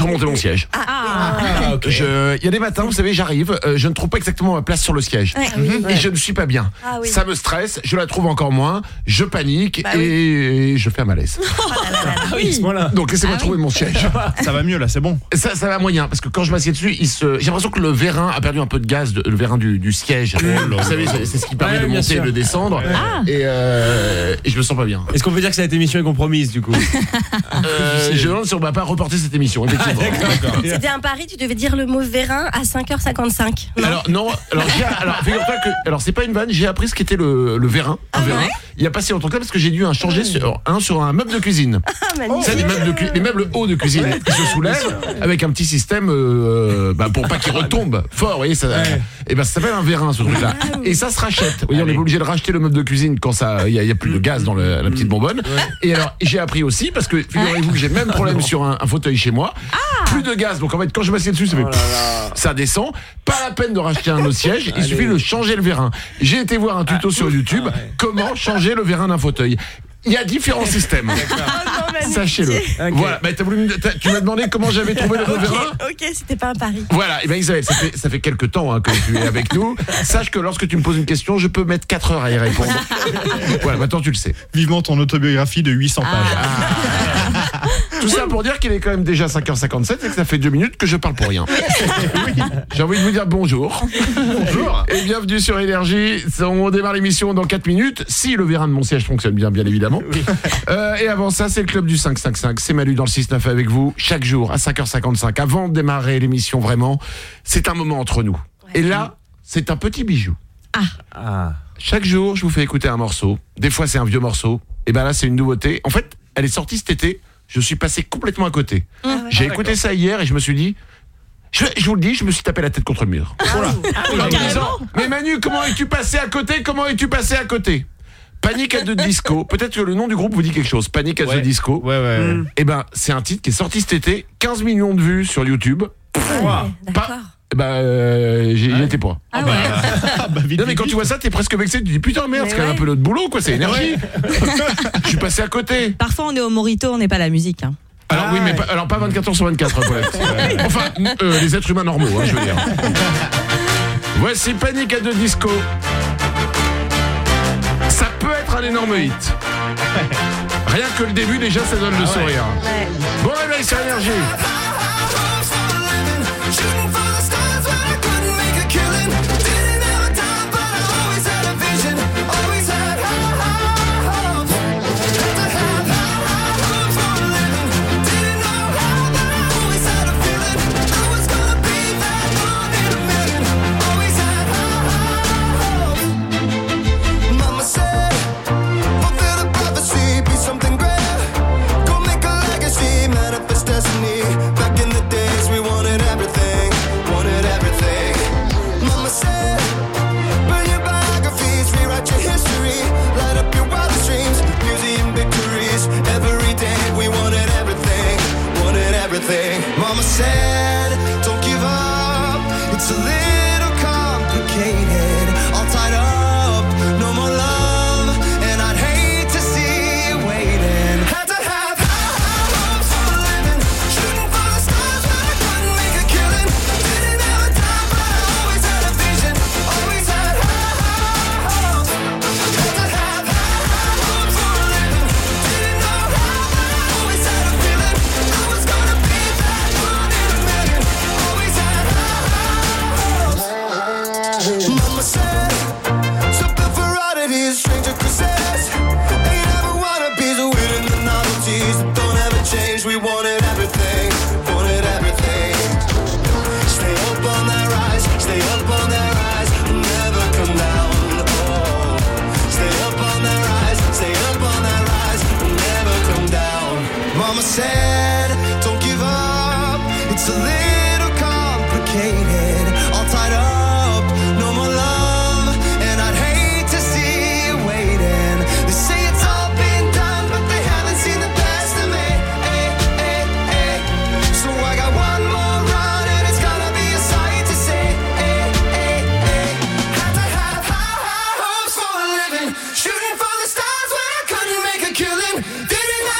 Je, remontais mon siège. Ah, Il y a des matins, vous savez, j'arrive, euh, je ne trouve pas exactement ma place sur le siège. Ouais. Mhm. Ouais. Et je ne suis pas bien. Ah oui. Ça me stresse, je la trouve encore moins, je panique Bah et je fais un malaise. (laughs) Ah oui. Donc laissez-moi Ah trouver mon siège. Ça va mieux là, c'est bon. Ça, ça va moyen parce que quand je m'assieds dessus, se... j'ai l'impression que le vérin a perdu un peu de gaz, de- le vérin du, du siège. Vous savez, c'est ce qui permet Ouais, de monter et de descendre. Ah. Et, euh, et je me sens pas bien. Est-ce qu'on peut dire que cette émission est compromise du coup (laughs) (laughs) Euh, je me demande si on va pas reporter cette émission. Effectivement. C'était un pari, tu devais dire le mot vérin à 5h55. Non. Alors non, alors alors figure-toi que alors c'est pas une vanne, j'ai appris ce qu'était le, le vérin, un vérin. Il y a pas si longtemps que ça parce que j'ai dû un changer sur un sur un meuble de cuisine. Ah, savez, des meubles de cu- les meubles hauts de cuisine qui se soulèvent avec un petit système euh, bah, pour pas qu'ils retombent fort, vous voyez ça. Et ben ça s'appelle un vérin ce truc là. Et ça se rachète. Vous voyez, on est obligé de racheter le meuble de cuisine quand ça il y, a- il y a plus de gaz dans le- la petite bonbonne. Et alors j'ai appris aussi parce que figurez-vous que j'ai le même problème sur un, un fauteuil chez moi. Plus de gaz. Donc en fait quand je m'assieds dessus ça fait ça descend. Pas la peine de racheter un autre siège, il suffit de changer le vérin. J'ai été voir un tuto sur YouTube comment changer le vérin d'un fauteuil. Il y a différents (laughs) systèmes. Sachez-le. Voilà, bah, voulu t'as- tu m'as demandé comment j'avais trouvé le (laughs) Ok, vérin ok, c'était pas un pari. voilà, et ben Isabelle, ça fait, ça fait quelques temps hein, que tu es avec nous. Sache que lorsque tu me poses une question, je peux mettre 4 heures à y répondre. (laughs) voilà, maintenant tu le sais. Vivement ton autobiographie de 800 pages. Tout ça pour dire qu'il est quand même déjà 5h57 et que ça fait 2 minutes que je parle pour rien. (laughs) J'ai envie de vous dire bonjour. Bonjour. Et bienvenue sur Énergie. On démarre l'émission dans 4 minutes, si le vérin de mon siège fonctionne bien, bien évidemment. Euh, et avant ça, c'est le club du 555. C'est Malu dans le 6-9 avec vous, chaque jour à 5h55. Avant de démarrer l'émission, vraiment, c'est un moment entre nous. Et là, c'est un petit bijou. Ah. Chaque jour, je vous fais écouter un morceau. Des fois, c'est un vieux morceau. Et ben là, c'est une nouveauté. En fait, elle est sortie cet été. Je suis passé complètement à côté. J'ai écouté ça hier et je me suis dit. Je, je vous le dis, je me suis tapé la tête contre le mur. En me disant, mais Manu, comment es-tu passé à côté Comment es-tu passé à côté? Panic at the Disco. Peut-être que le nom du groupe vous dit quelque chose. Panic at the Disco. Ouais, ouais. Et ben, c'est un titre qui est sorti cet été. 15 millions de vues sur YouTube. Pas, Bah, euh, étais pas. Ah ouais. (laughs) non mais quand tu vois ça, t'es presque vexé, tu te dis putain merde, c'est quand même ouais. un peu notre boulot quoi, c'est énergie. (laughs) Je suis passé à côté. Parfois, on est au Morito, on n'est pas la musique. hein. Alors oui, mais pas, alors pas 24 heures sur 24, hein, Paulette. (laughs) Enfin, euh, les êtres humains normaux, hein, je veux dire. Voici Panic à deux disco. Ça peut être un énorme hit. Rien que le début, déjà, ça donne le sourire. Bon réveil sur énergie.